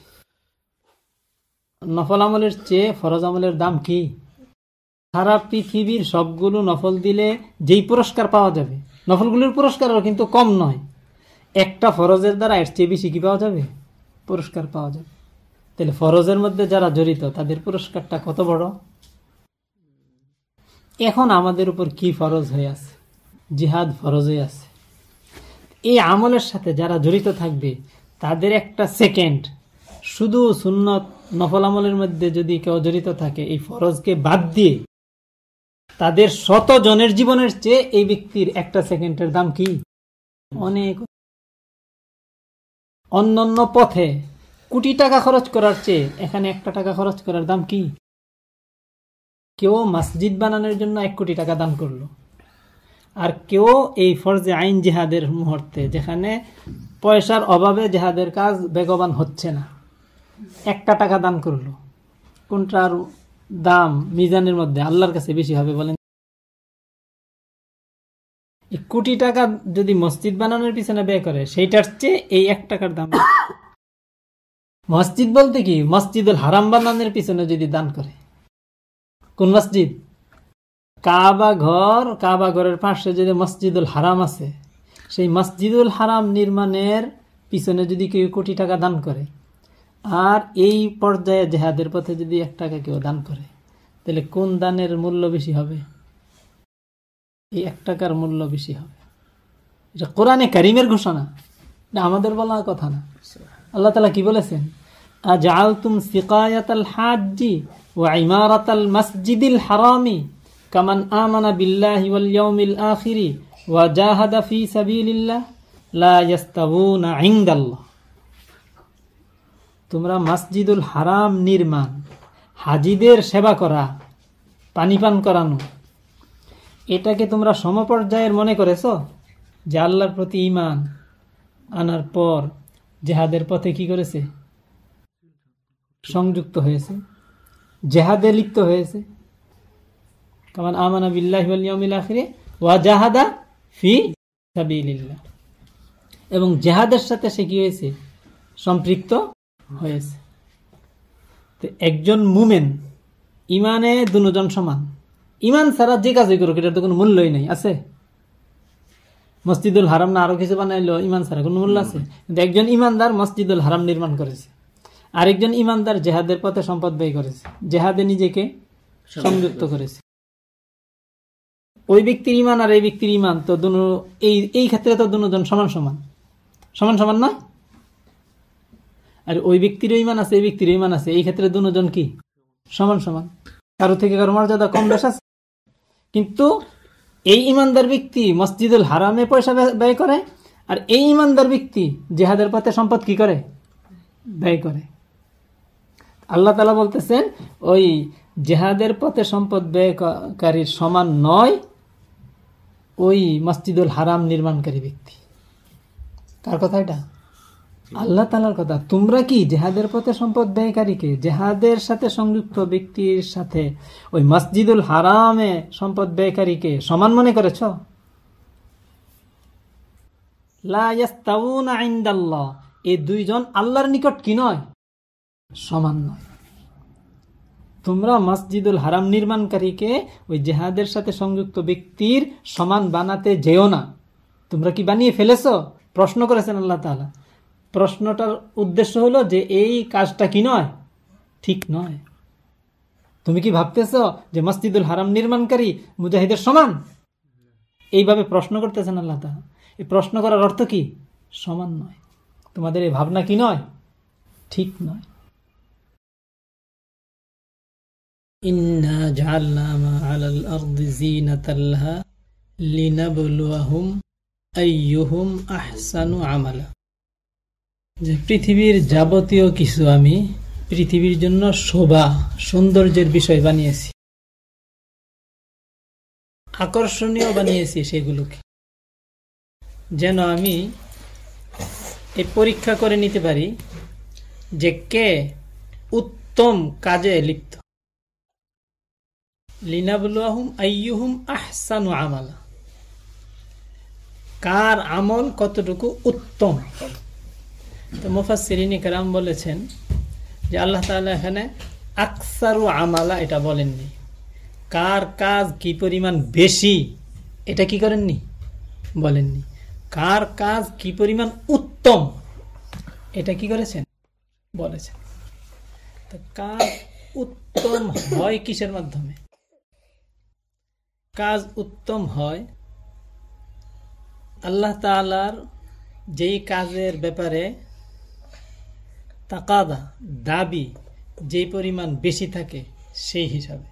নফল আমলের চেয়ে ফরজ আমলের দাম কি? সারা পৃথিবীর সবগুলো নফল দিলে যেই পুরস্কার পাওয়া যাবে, নফলগুলোর পুরস্কারও কিন্তু কম নয়। একটা ফরজের দ্বারা এর চেয়ে বেশি কি পাওয়া যাবে? পুরস্কার পাওয়া যাবে। তাহলে ফরজের মধ্যে যারা জড়িত, তাদের পুরস্কারটা কত বড়? এখন আমাদের উপর কি ফরজ হয়ে আছে? জিহাদ ফরজ হয়ে আছে। এই আমলের সাথে যারা জড়িত থাকবে, তাদের একটা সেকেন্ড শুধু সুন্নত, নফল আমলের মধ্যে যদি কেউ জড়িত থাকে, এই ফরজকে বাদ দিয়ে তাদের শত জনের জীবনের চেয়ে এই ব্যক্তির একটা সেকেন্ডের দাম কি? অনেক। অন্যান্য পথে কোটি টাকা খরচ করার চেয়ে এখানে একটা টাকা খরচ করার দাম কি? কেউ মসজিদ বানানোর জন্য এক কোটি টাকা দান করল। আর কেউ এই ফরজে আইন জেহাদের মুহূর্তে, যেখানে পয়সার অভাবে জেহাদের কাজ বেগবান হচ্ছে না। একটা টাকা দান করল। কোনটার দাম মিজানের মধ্যে আল্লাহর কাছে বেশি হবে বলেন? কোটি টাকা যদি মসজিদ বানানোর পিছনে ব্যয় করে, সেইটার চেয়ে এই এক টাকার দাম। মসজিদ বলতে কি? মসজিদুল হারাম বানানোর পিছনে যদি দান করে। কোন মসজিদ? কাবা ঘর, কাবা ঘরের পাশে যদি মসজিদুল হারাম আছে, সেই মসজিদুল হারাম নির্মাণের পিছনে যদি কেউ কোটি টাকা দান করে আর এই পর্যায়ে জেহাদের পথে যদি এক টাকা কেউ দান করে, তাহলে কোন দানের মূল্য বেশি হবে? এই এক টাকার মূল্য বেশি হবে। এটা কোরআনে কারিমের ঘোষণা। এটা আমাদের বলা কথা না। আল্লাহ তালা কি বলেছেন? আজআলতুম সিকায়াতাল হাজ্জি ওয়া ইমারাতাল মাসজিদিল হারামি কামান আমানা বিল্লাহি ওয়াল ইয়াউমিল আখিরি ওয়া জাহাদা ফি সাবিলিল্লাহ লা ইয়াস্তাবুনা ইনদাল্লাহ। তোমরা মসজিদুল হারাম নির্মাণ, হাজিদের সেবা করা পানি পান করানো। এটাকে তোমরা সমপর্যায়ের মনে করেছ? যে আল্লাহর প্রতি ইমান আনার পর জেহাদের পথে কি করেছে? সংযুক্ত হয়েছে। জেহাদে লিপ্ত হয়েছে। কারণ আমানা বিল্লাহ আখিরে ওয়া জাহাদা ফি সাবিলিল্লাহ। এবং জেহাদের সাথে সে কি হয়েছে? সম্পৃক্ত হয়েছে। একজন মুমেন ইমানে দুজন সমান। ইমান ছাড়া যে কাজই করুক, এটার তো কোনো মূল্যই নেই, আছে? মসজিদুল হারাম না আরও কিছু বানাইলো ইমান ছাড়া কোনো মূল্য আছে? কিন্তু একজন ইমানদার মসজিদুল হারাম নির্মাণ করেছে। আরেকজন ইমানদার জেহাদের পথে সম্পদ ব্যয় করেছে। জেহাদে নিজেকে সংযুক্ত করেছে। ওই ব্যক্তির ইমান আর এই ব্যক্তির ইমান তো দুনো এই ক্ষেত্রে তো দুজন সমান সমান। সমান সমান না? আর ওই ব্যক্তির ইমান আছে, এই ব্যক্তির ইমান আছে, এই ক্ষেত্রে দুজন কি? সমান সমান। কারও থেকে কারও মর্যাদা কম, বেশ আছে। কিন্তু এই ইমানদার ব্যক্তি মসজিদুল হারামে পয়সা ব্যয় করে, আর এই ইমানদার ব্যক্তি জেহাদের পথে সম্পদ কি করে? ব্যয় করে। আল্লাহ তালা বলতেছেন, ওই জেহাদের পথে সম্পদ ব্যয়কারীর সমান নয়, ওই মসজিদুল হারাম নির্মাণকারী ব্যক্তি। কার কথা এটা? আল্লাহ তালার কথা, তোমরা কি জেহাদের পথে সম্পদ ব্যয়কারীকে জেহাদের সাথে সংযুক্ত ব্যক্তির সাথে ওই মসজিদুল হারামে সম্পদ ব্যয়কারীকে সমান মনে করেছ? এই দুইজন আল্লাহর নিকট কি নয়? সমান নয়। তোমরা মসজিদুল হারাম নির্মাণকারীকে ওই জেহাদের সাথে সংযুক্ত ব্যক্তির সমান বানাতে যেও না। তোমরা কি বানিয়ে ফেলেছ? প্রশ্ন করেছেন আল্লাহ তালা প্রশ্নটার উদ্দেশ্য হলো যে এই কাজটা কি নয়? ঠিক নয়। তুমি কি ভাবতেছ যে মসজিদুল হারাম নির্মাণকারী মুজাহিদের সমান? এইভাবে প্রশ্ন করতেছেন আল্লাহ তাহা এই প্রশ্ন করার অর্থ কি? সমান নয়। তোমাদের এই ভাবনা কি নয়? ঠিক নয়। ইন্না আমালা। যে পৃথিবীর যাবতীয় কিছু আমি পৃথিবীর জন্য শোভা, সৌন্দর্যের বিষয় বানিয়েছি। আকর্ষণীয় বানিয়েছি সেগুলোকে। যেন আমি এই পরীক্ষা করে নিতে পারি যে কে উত্তম কাজে লিপ্ত। লিনাবুল্লাহুম আইয়ুহুম আহসানু আমালা। কার আমল কতটুকু উত্তম? তো মুফাসিরিনী কারাম বলেছেন যে আল্লাহ তাআলা এখানে আকসারু আমালা এটা বলেননি। কার কাজ কি পরিমাণ বেশি, এটা কি করেননি? বলেননি। কার কাজ কি পরিমাণ উত্তম, এটা কি করেছেন? বলেছেন। তো কাজ উত্তম হয় কিসের মাধ্যমে? কাজ উত্তম হয় আল্লাহ তালার যেই কাজের ব্যাপারে তাকাদা দাবি যেই পরিমাণ বেশি থাকে সেই হিসাবে।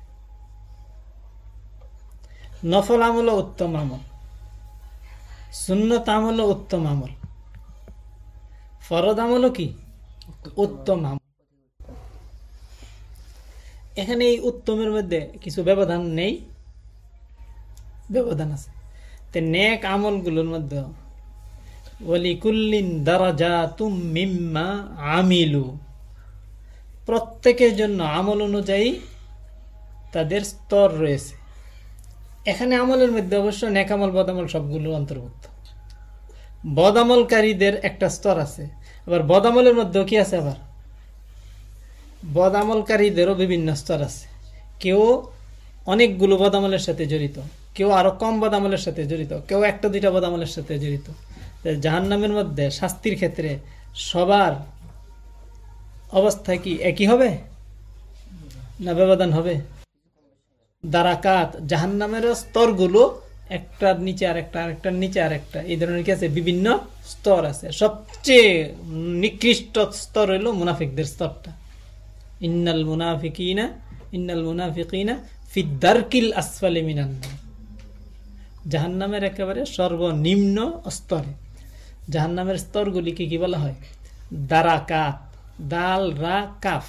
নফল আমল উত্তম আমল। সুন্নত আমল উত্তম আমল। ফরদ আমল কি? উত্তম আমল। এখানে এই উত্তমের মধ্যে কিছু ব্যবধান নেই। ব্যবধান আছে। তো নেক আমলগুলোর মধ্যে আমিলু। প্রত্যেকের জন্য আমল অনুযায়ী তাদের স্তর রয়েছে। এখানে আমলের মধ্যে অবশ্য নেকামল বদামল সবগুলো অন্তর্ভুক্ত। বদামলকারীদের একটা স্তর আছে। আবার বদামলের মধ্যেও কি আছে আবার? বদামলকারীদেরও বিভিন্ন স্তর আছে। কেউ অনেকগুলো বদামলের সাথে জড়িত, কেউ আরও কম বদামলের সাথে জড়িত, কেউ একটা দুইটা বদামলের সাথে জড়িত। জাহান নামের মধ্যে শাস্তির ক্ষেত্রে সবার অবস্থা কি একই হবে? না ব্যবধান হবে? দারাকাত জাহান নামের স্তরগুলো একটার নিচে আর একটা আরেকটার নিচে আর একটা এই ধরনের কি আছে? বিভিন্ন স্তর আছে। সবচেয়ে নিকৃষ্ট স্তর হইল মুনাফিকদের স্তরটা। ইন্নাল মুনাফিকিনা ইন্নাল মুনাফিকিনা ফিদ্দারকিল আসফালি মিনান্ন জাহান্নামের একেবারে সর্বনিম্ন স্তরে। জাহান্নামের স্তরগুলিকে কি বলা হয়? দারাকাত দাল, রা, কাফ।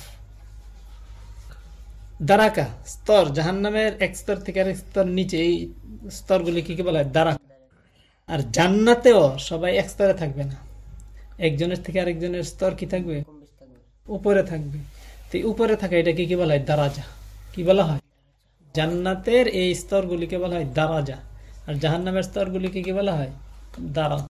দারাকা, স্তর। জাহান্নামের এক স্তর থেকে আরেক স্তর নিচে এই স্তরগুলি কি বলা হয়? দ্বারা আর জান্নাতেও সবাই এক স্তরে থাকবে না। একজনের থেকে আরেকজনের স্তর কি থাকবে? উপরে থাকবে। তো উপরে থাকা এটাকে কি বলা হয়? দারাজা। কি বলা হয়? জান্নাতের এই স্তরগুলিকে বলা হয় দারাজা। আর জাহান্নামের স্তরগুলিকে কি বলা হয়? দারা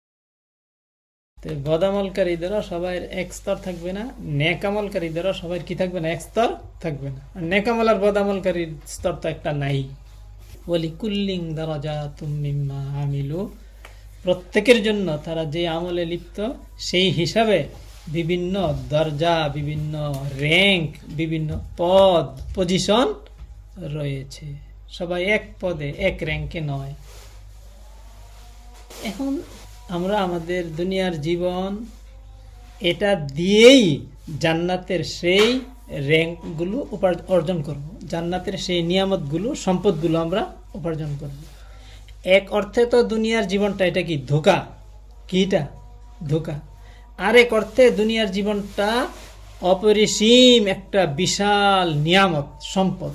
তো বদামলকারীদেরও সবাই এক স্তর থাকবে না, নেকামলকারীদেরও সবাই কি থাকবে না? এক স্তর থাকবে না। আর নেকামল আর বদামলকারীর স্তর তো একটা নাই। বলি কুল্লিং দারাজা তুমি আমিলু। প্রত্যেকের জন্য তারা যে আমলে লিপ্ত, সেই হিসাবে বিভিন্ন দরজা, বিভিন্ন র্যাঙ্ক, বিভিন্ন পদ, পজিশন রয়েছে। সবাই এক পদে, এক র্যাঙ্কে নয়। এখন আমরা আমাদের দুনিয়ার জীবন এটা দিয়েই জান্নাতের সেই র্যাঙ্কগুলো অর্জন করব। জান্নাতের সেই নিয়ামতগুলো, সম্পদগুলো আমরা উপার্জন করব। এক অর্থে তো দুনিয়ার জীবনটা এটা কি? ধোকা। কিটা? ধোকা। আরেক অর্থে দুনিয়ার জীবনটা অপরিসীম একটা বিশাল নিয়ামত, সম্পদ।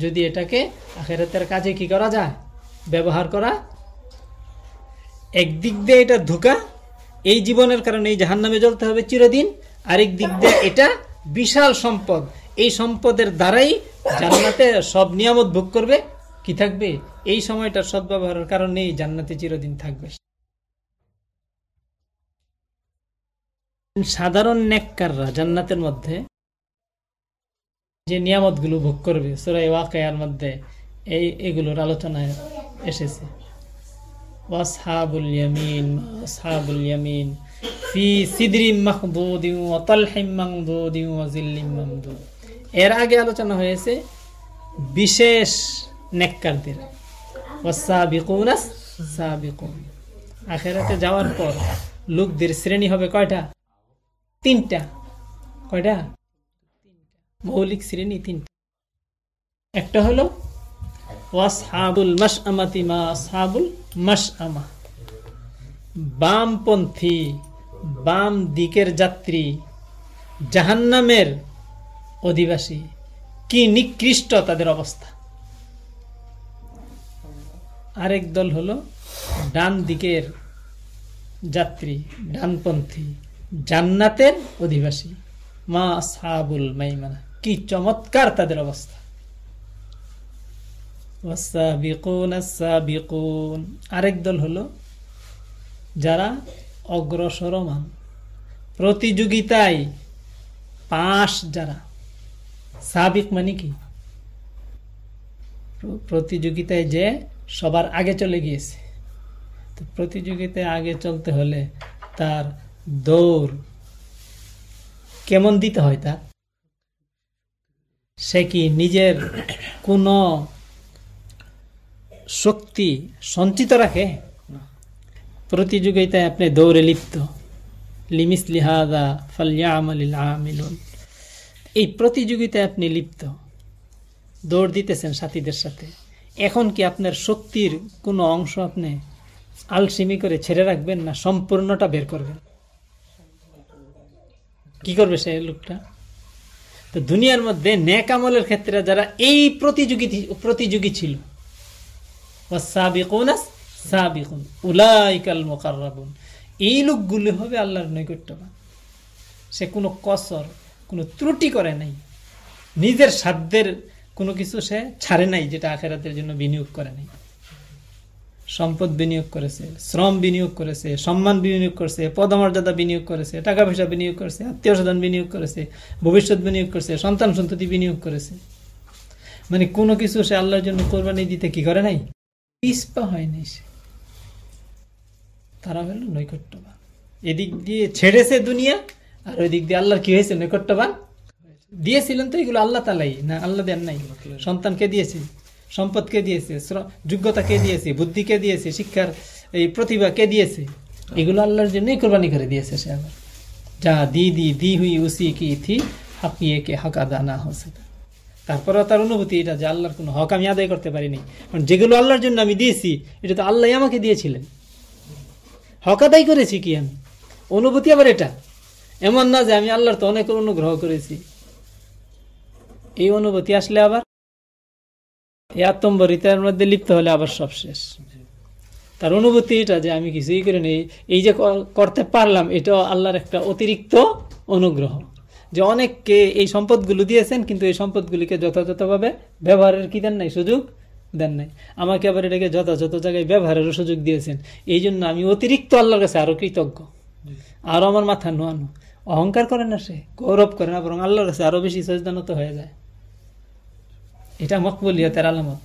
যদি এটাকে আখেরাতের কাজে কি করা যায়? ব্যবহার করা একদিক দিয়ে এটা ধোকা, এই জীবনের কারণে এই জাহান নামে জ্বলতে হবে চিরদিন। আরেক দিক দিয়ে এটা বিশাল সম্পদ। এই সম্পদের দ্বারাই জান্নাতে সব নিয়ামত ভোগ করবে। কি থাকবে? এই সময়টার সদ্ব্যবহারের কারণেই জান্নাতে চিরদিন থাকবে। সাধারণ নেককাররা জান্নাতের মধ্যে যে নিয়ামতগুলো ভোগ করবে সুরাই ওয়াকায়ার মধ্যে এই এগুলোর আলোচনায় এসেছে। ওয়াসহাবুল ইয়ামিন আসহাবুল ইয়ামিন ফি সিদরিম মাহদুদিন ওয়া তালহিম মামদুদিন ওয়া জিল্লিম এর আগে আলোচনা হয়েছে বিশেষ নেককারদের। ওয়াসাবিকুন সাবিকুন আখেরাতে যাওয়ার পর লোকদের শ্রেণি হবে কয়টা? তিনটা। কয়টা? মৌলিক শ্রেণি তিনটা। একটা হলো ওয়াসহাবুল মাসআমাতি মা মাসআমা বামপন্থী, বাম দিকের যাত্রী, জাহান্নামের অধিবাসী, কি নিকৃষ্ট তাদের অবস্থা। আরেক দল হলো ডান দিকের যাত্রী, ডানপন্থী, জান্নাতের অধিবাসী, মা সাহাবুল মাইমানা। কি চমৎকার তাদের অবস্থা। আরেক দল হলো যারা অগ্রসরমান। প্রতিযোগিতায় পাশ যারা, সাবিক মানে কি? প্রতিযোগিতায় যে সবার আগে চলে গিয়েছে। তো প্রতিযোগিতায় আগে চলতে হলে তার দৌড় কেমন দিতে হয় তার? সে কি নিজের কোনো শক্তি সঞ্চিত রাখে। প্রতিযোগিতায় আপনি দৌড়ে লিপ্ত। লিমিস লিহাদা ফালিয়া আমালিল আমিলুন। এই প্রতিযোগিতায় আপনি লিপ্ত। দৌড় দিতেছেন সাথীদের সাথে। এখন কি আপনার শক্তির কোনো অংশ আপনি আলসিমি করে ছেড়ে রাখবেন না সম্পূর্ণটা বের করবেন? কি করবে সে লোকটা? তো দুনিয়ার মধ্যে ন্যাক আমলের ক্ষেত্রে যারা এই প্রতিযোগী প্রতিযোগী ছিল ওয়াসাবিকুন সাবিকুন, উলাইকাল মুকাররাবুন। এই লোকগুলো হবে আল্লাহর নৈকট্যবান। সে কোনো কসর, কোনো ত্রুটি করে নাই। নিজের সাধ্যের কোনো কিছু সে ছাড়ে নাই, যেটা আখেরাতের জন্য বিনিয়োগ করে নাই। সম্পদ বিনিয়োগ করেছে, শ্রম বিনিয়োগ করেছে, সম্মান বিনিয়োগ করেছে, পদমর্যাদা বিনিয়োগ করেছে টাকা পয়সা বিনিয়োগ করেছে আত্মীয় স্বজন বিনিয়োগ করেছে, ভবিষ্যৎ বিনিয়োগ করেছে, সন্তান সন্ততি বিনিয়োগ করেছে। মানে কোনো কিছু সে আল্লাহর জন্য কোরবানি দিতে কি করে নাই? পিসপা হয় নাই সে। তারা হলো নৈকট্যবান। এদিক দিয়ে ছেড়েছে দুনিয়া, আর ওই দিক দিয়ে আল্লাহর কি হয়েছে? নৈকট্যবান দিয়েছিলেন তো, এগুলো আল্লাহ তালাই, না আল্লাহ দেন নাই। সন্তানকে দিয়েছে? সম্পদকে দিয়েছে? যোগ্যতাকে দিয়েছে? বুদ্ধিকে দিয়েছে? শিক্ষার এই প্রতিভা কে দিয়েছে? এগুলো আল্লাহর জন্যই কোরবানি করে দিয়েছে সে আবার। যা দি দি দি হুই উসি কি থি, হাপিয়ে কে হক আদা না হসে তারপরেও তার অনুভূতি এটা যে আল্লাহর কোনো হক আমি আদায় করতে পারিনি। কারণ যেগুলো আল্লাহর জন্য আমি দিয়েছি, এটা তো আল্লাহ আমাকে দিয়েছিলেন। হক আদায় করেছি কি আমি? অনুভূতি আবার এটা। এমন না যে আমি আল্লাহর তো অনেক অনুগ্রহ করেছি। এই অনুভূতি আসলে আবার এই আত্মম্বরিতার মধ্যে লিপ্ত হলে আবার সব শেষ। তার অনুভূতি এটা যে আমি কিছুই করে নেই এই যে করতে পারলাম এটা আল্লাহর একটা অতিরিক্ত অনুগ্রহ। যে অনেককে এই সম্পদগুলো দিয়েছেন, কিন্তু এই সম্পদগুলিকে যথাযথভাবে ব্যবহারের কি দেন নাই? সুযোগ দেন নাই। আমাকে আবার এটাকে যথাযথ জায়গায় ব্যবহারেরও সুযোগ দিয়েছেন। এই জন্য আমি অতিরিক্ত আল্লাহর কাছে আরও কৃতজ্ঞ। আরও আমার মাথা নোয়ানো। অহংকার করে না সে, গৌরব করে না, বরং আল্লাহর কাছে আরও বেশি সচেতনত হয়ে যায়। এটা মকবুলিয়তের আলামত।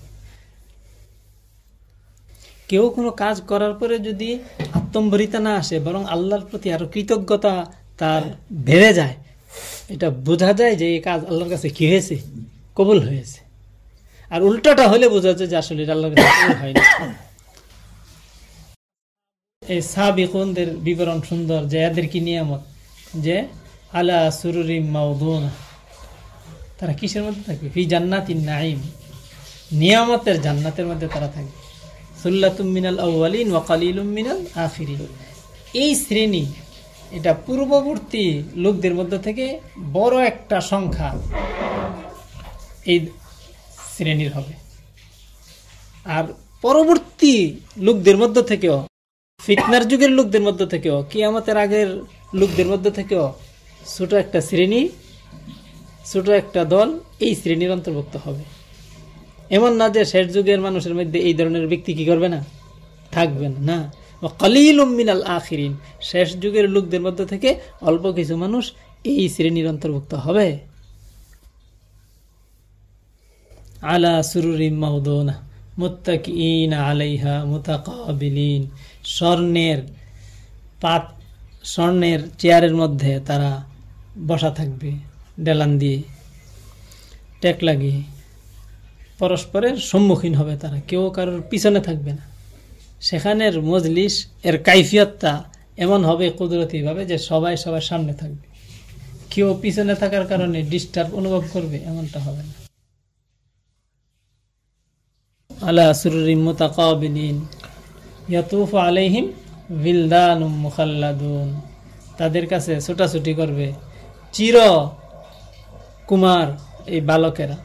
কেউ কোনো কাজ করার পরে যদি আত্মম্বরিতা না আসে, বরং আল্লাহর প্রতি আরও কৃতজ্ঞতা তার বেড়ে যায়। এটা বোঝা যায় যে এই কাজ আল্লাহর কাছে কি হয়েছে? কবুল হয়েছে। আর উল্টাটা হলে বোঝা যায় যে আসলে এটা আল্লাহর কাছে কবুল হয়নি। এই সাবিকুনদের বিবরণ সুন্দর যে এদের কি নিয়ামত? যে আলা সুরুরি মাউদুনা। তারা কিসের মধ্যে থাকবে ফি জান্নাতিন নাইম নিয়ামতের জান্নাতের মধ্যে তারা থাকবে সুল্লাতুম মিনাল আউয়ালিন ওয়া কালিলুম মিনাল আখিরিন। এই শ্রেণি এটা পূর্ববর্তী লোকদের মধ্যে থেকে বড় একটা সংখ্যা এই শ্রেণির হবে। আর পরবর্তী লোকদের মধ্য থেকেও, ফিতনার যুগের লোকদের মধ্য থেকেও, কিয়ামতের আগের লোকদের মধ্য থেকেও ছোট একটা শ্রেণি, ছোট একটা দল এই শ্রেণির অন্তর্ভুক্ত হবে। এমন না যে শেষ যুগের মানুষের মধ্যে এই ধরনের ব্যক্তি কি করবে না? থাকবে না না। কালিল মিনাল আখিরিন। শেষ যুগের লোকদের মধ্যে থেকে অল্প কিছু মানুষ এই শ্রেণির অন্তর্ভুক্ত হবে। আলা সুরুরি মাউদোনা মুত্তাকিন আলাইহা মুতাকাবিলিন। স্বর্ণের পাত, স্বর্ণের চেয়ারের মধ্যে তারা বসা থাকবে, ডেলান দিয়ে। টেক লাগিয়ে। পরস্পরের সম্মুখীন হবে তারা, কেউ কারোর পিছনে থাকবে না। সেখানের মজলিস এর কাইফিয়তটা এমন হবে কুদরতিভাবে যে সবাই সবার সামনে থাকবে। কেউ পিছনে থাকার কারণে ডিস্টার্ব অনুভব করবে, এমনটা হবে না। আলাইহিম তাদের কাছে ছোটাছুটি করবে চির কুমার এই বালকেরা।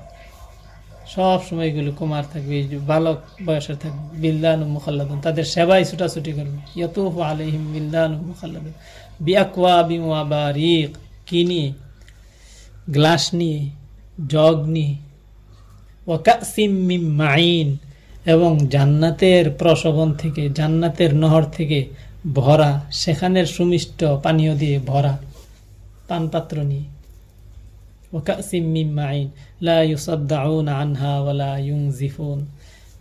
সব সময় এগুলো কুমার থাকবে বালক বয়সের থাকবে বিলদান মুখাল্লাদুন, তাদের সেবাই ছুটাছুটি করবে। ইয়াতুফ আলহিম বিলদান মুখাল্লাদুন। বিয়াকুয়া বিমুয়া বা রিক কিনি গ্লাস নিয়ে জগ নিয়ে ওয়াকাসিম মাইন এবং জান্নাতের প্রসবন থেকে, জান্নাতের নহর থেকে ভরা, সেখানের সুমিষ্ট পানীয় দিয়ে ভরা, পানপাত্র নিয়ে।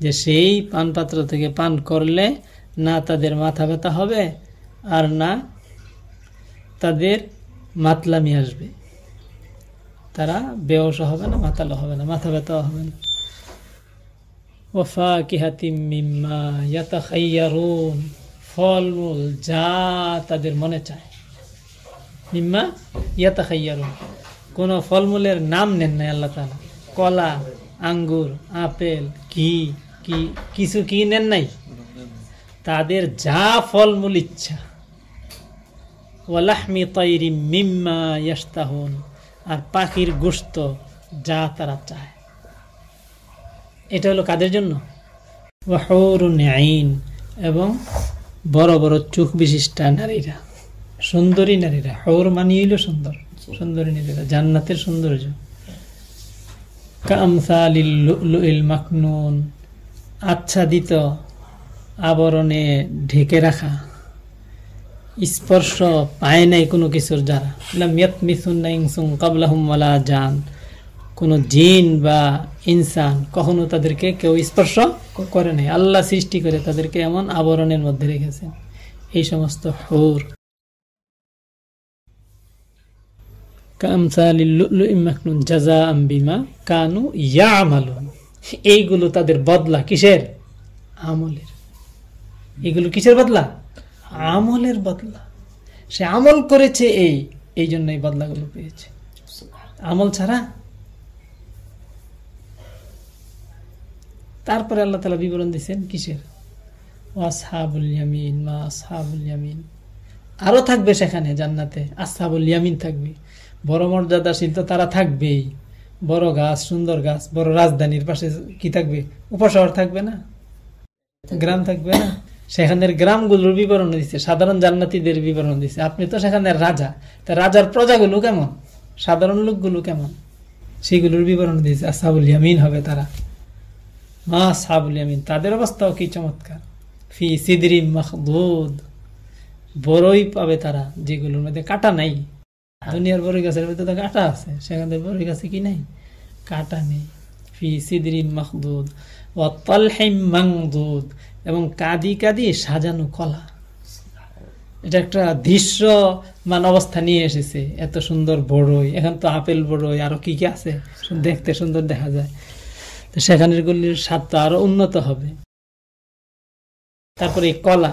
যে সেই পানপাত্র থেকে পান করলে না তাদের মাথা ব্যথা হবে আর না তাদের মাতলামি আসবে। তারা বেওস হবে না, মাতালো হবে না, মাথা ব্যথাও হবে না। ওফা কিহাতিম মিম্মা ইয়াতাখাইয়ারুন ফলমূল যা তাদের মনে চায়। মিম্মা ইয়াতাখাইয়ারুন কোনো ফলমূলের নাম নেন নাই আল্লাহ তালা কলা, আঙ্গুর, আপেল কি কি, কিছু কি নেন নাই? তাদের যা ফলমূল ইচ্ছা। ওয়ালাহমি তৈরি মিম্মা ইয়াস্তাহুন আর পাখির গোস্ত যা তারা চায়। এটা হলো কাদের জন্য? আইন এবং বড় বড় চোখ বিশিষ্টা নারীরা, সুন্দরী নারীরা। হৌর মানিয়ে সুন্দর। সুন্দরী নারীরা জান্নাতের সৌন্দর্য। মাকনুন, আচ্ছাদিত আবরণে ঢেকে রাখা, স্পর্শ পায় নাই কোনো কিছুর যারা কাবলাহুমলা জান। কোনো জিন বা ইনসান কখনো তাদেরকে কেউ স্পর্শ করে নাই। আল্লাহ সৃষ্টি করে তাদেরকে এমন আবরণের মধ্যে রেখেছেন। এই সমস্ত হৌর কানু এইগুলো তাদের বদলা কিসের? আমলের। এগুলো কিসের বদলা? আমলের বদলা। সে আমল করেছে এই এই জন্য এই বদলাগুলো পেয়েছে। আমল ছাড়া? তারপরে আল্লাহ তালা বিবরণ দিচ্ছেন কিসের? ওয়াসহাবুল ইয়ামিন মা আসহাবুল ইয়ামিন। আরও থাকবে সেখানে জান্নাতে। আসহাবুল ইয়ামিন থাকবে। বড় মর্যাদাশীল তো তারা থাকবেই। বড় গাছ, সুন্দর গাছ, বড় রাজধানীর পাশে কি থাকবে? উপশহর থাকবে না? গ্রাম থাকবে না? সেখানের গ্রামগুলোর বিবরণ দিচ্ছে সাধারণ জান্নাতিদের বিবরণ দিচ্ছে আপনি তো সেখানের রাজা। তা রাজার প্রজাগুলো কেমন? সাধারণ লোকগুলো কেমন? সেগুলোর বিবরণ দিয়েছে আসাবুল ইয়ামিন হবে তারা। মা সাবুল ইয়ামিন, তাদের অবস্থাও কি চমৎকার। ফি সিদরি মাহদুদ বড়ই পাবে তারা, যেগুলোর মধ্যে কাটা নাই। দুনিয়ার বড়ই গাছের মধ্যে তো কাটা আছে, সেখানে বড়ই গাছে কি নাই? কাটা নেই। ফি সিদরি মাহদুদ ও তলহেম মাংদুদ, এবং কাদি কাদি সাজানো কলা। এটা একটা দৃশ্য মান অবস্থা নিয়ে এসেছে, এত সুন্দর বড়ই, এখন তো আপেল বড়ই, আরও কি কি আছে? দেখতে সুন্দর দেখা যায়। তো সেখানের গুলির স্বাদ তো আরও উন্নত হবে। তারপরে কলা।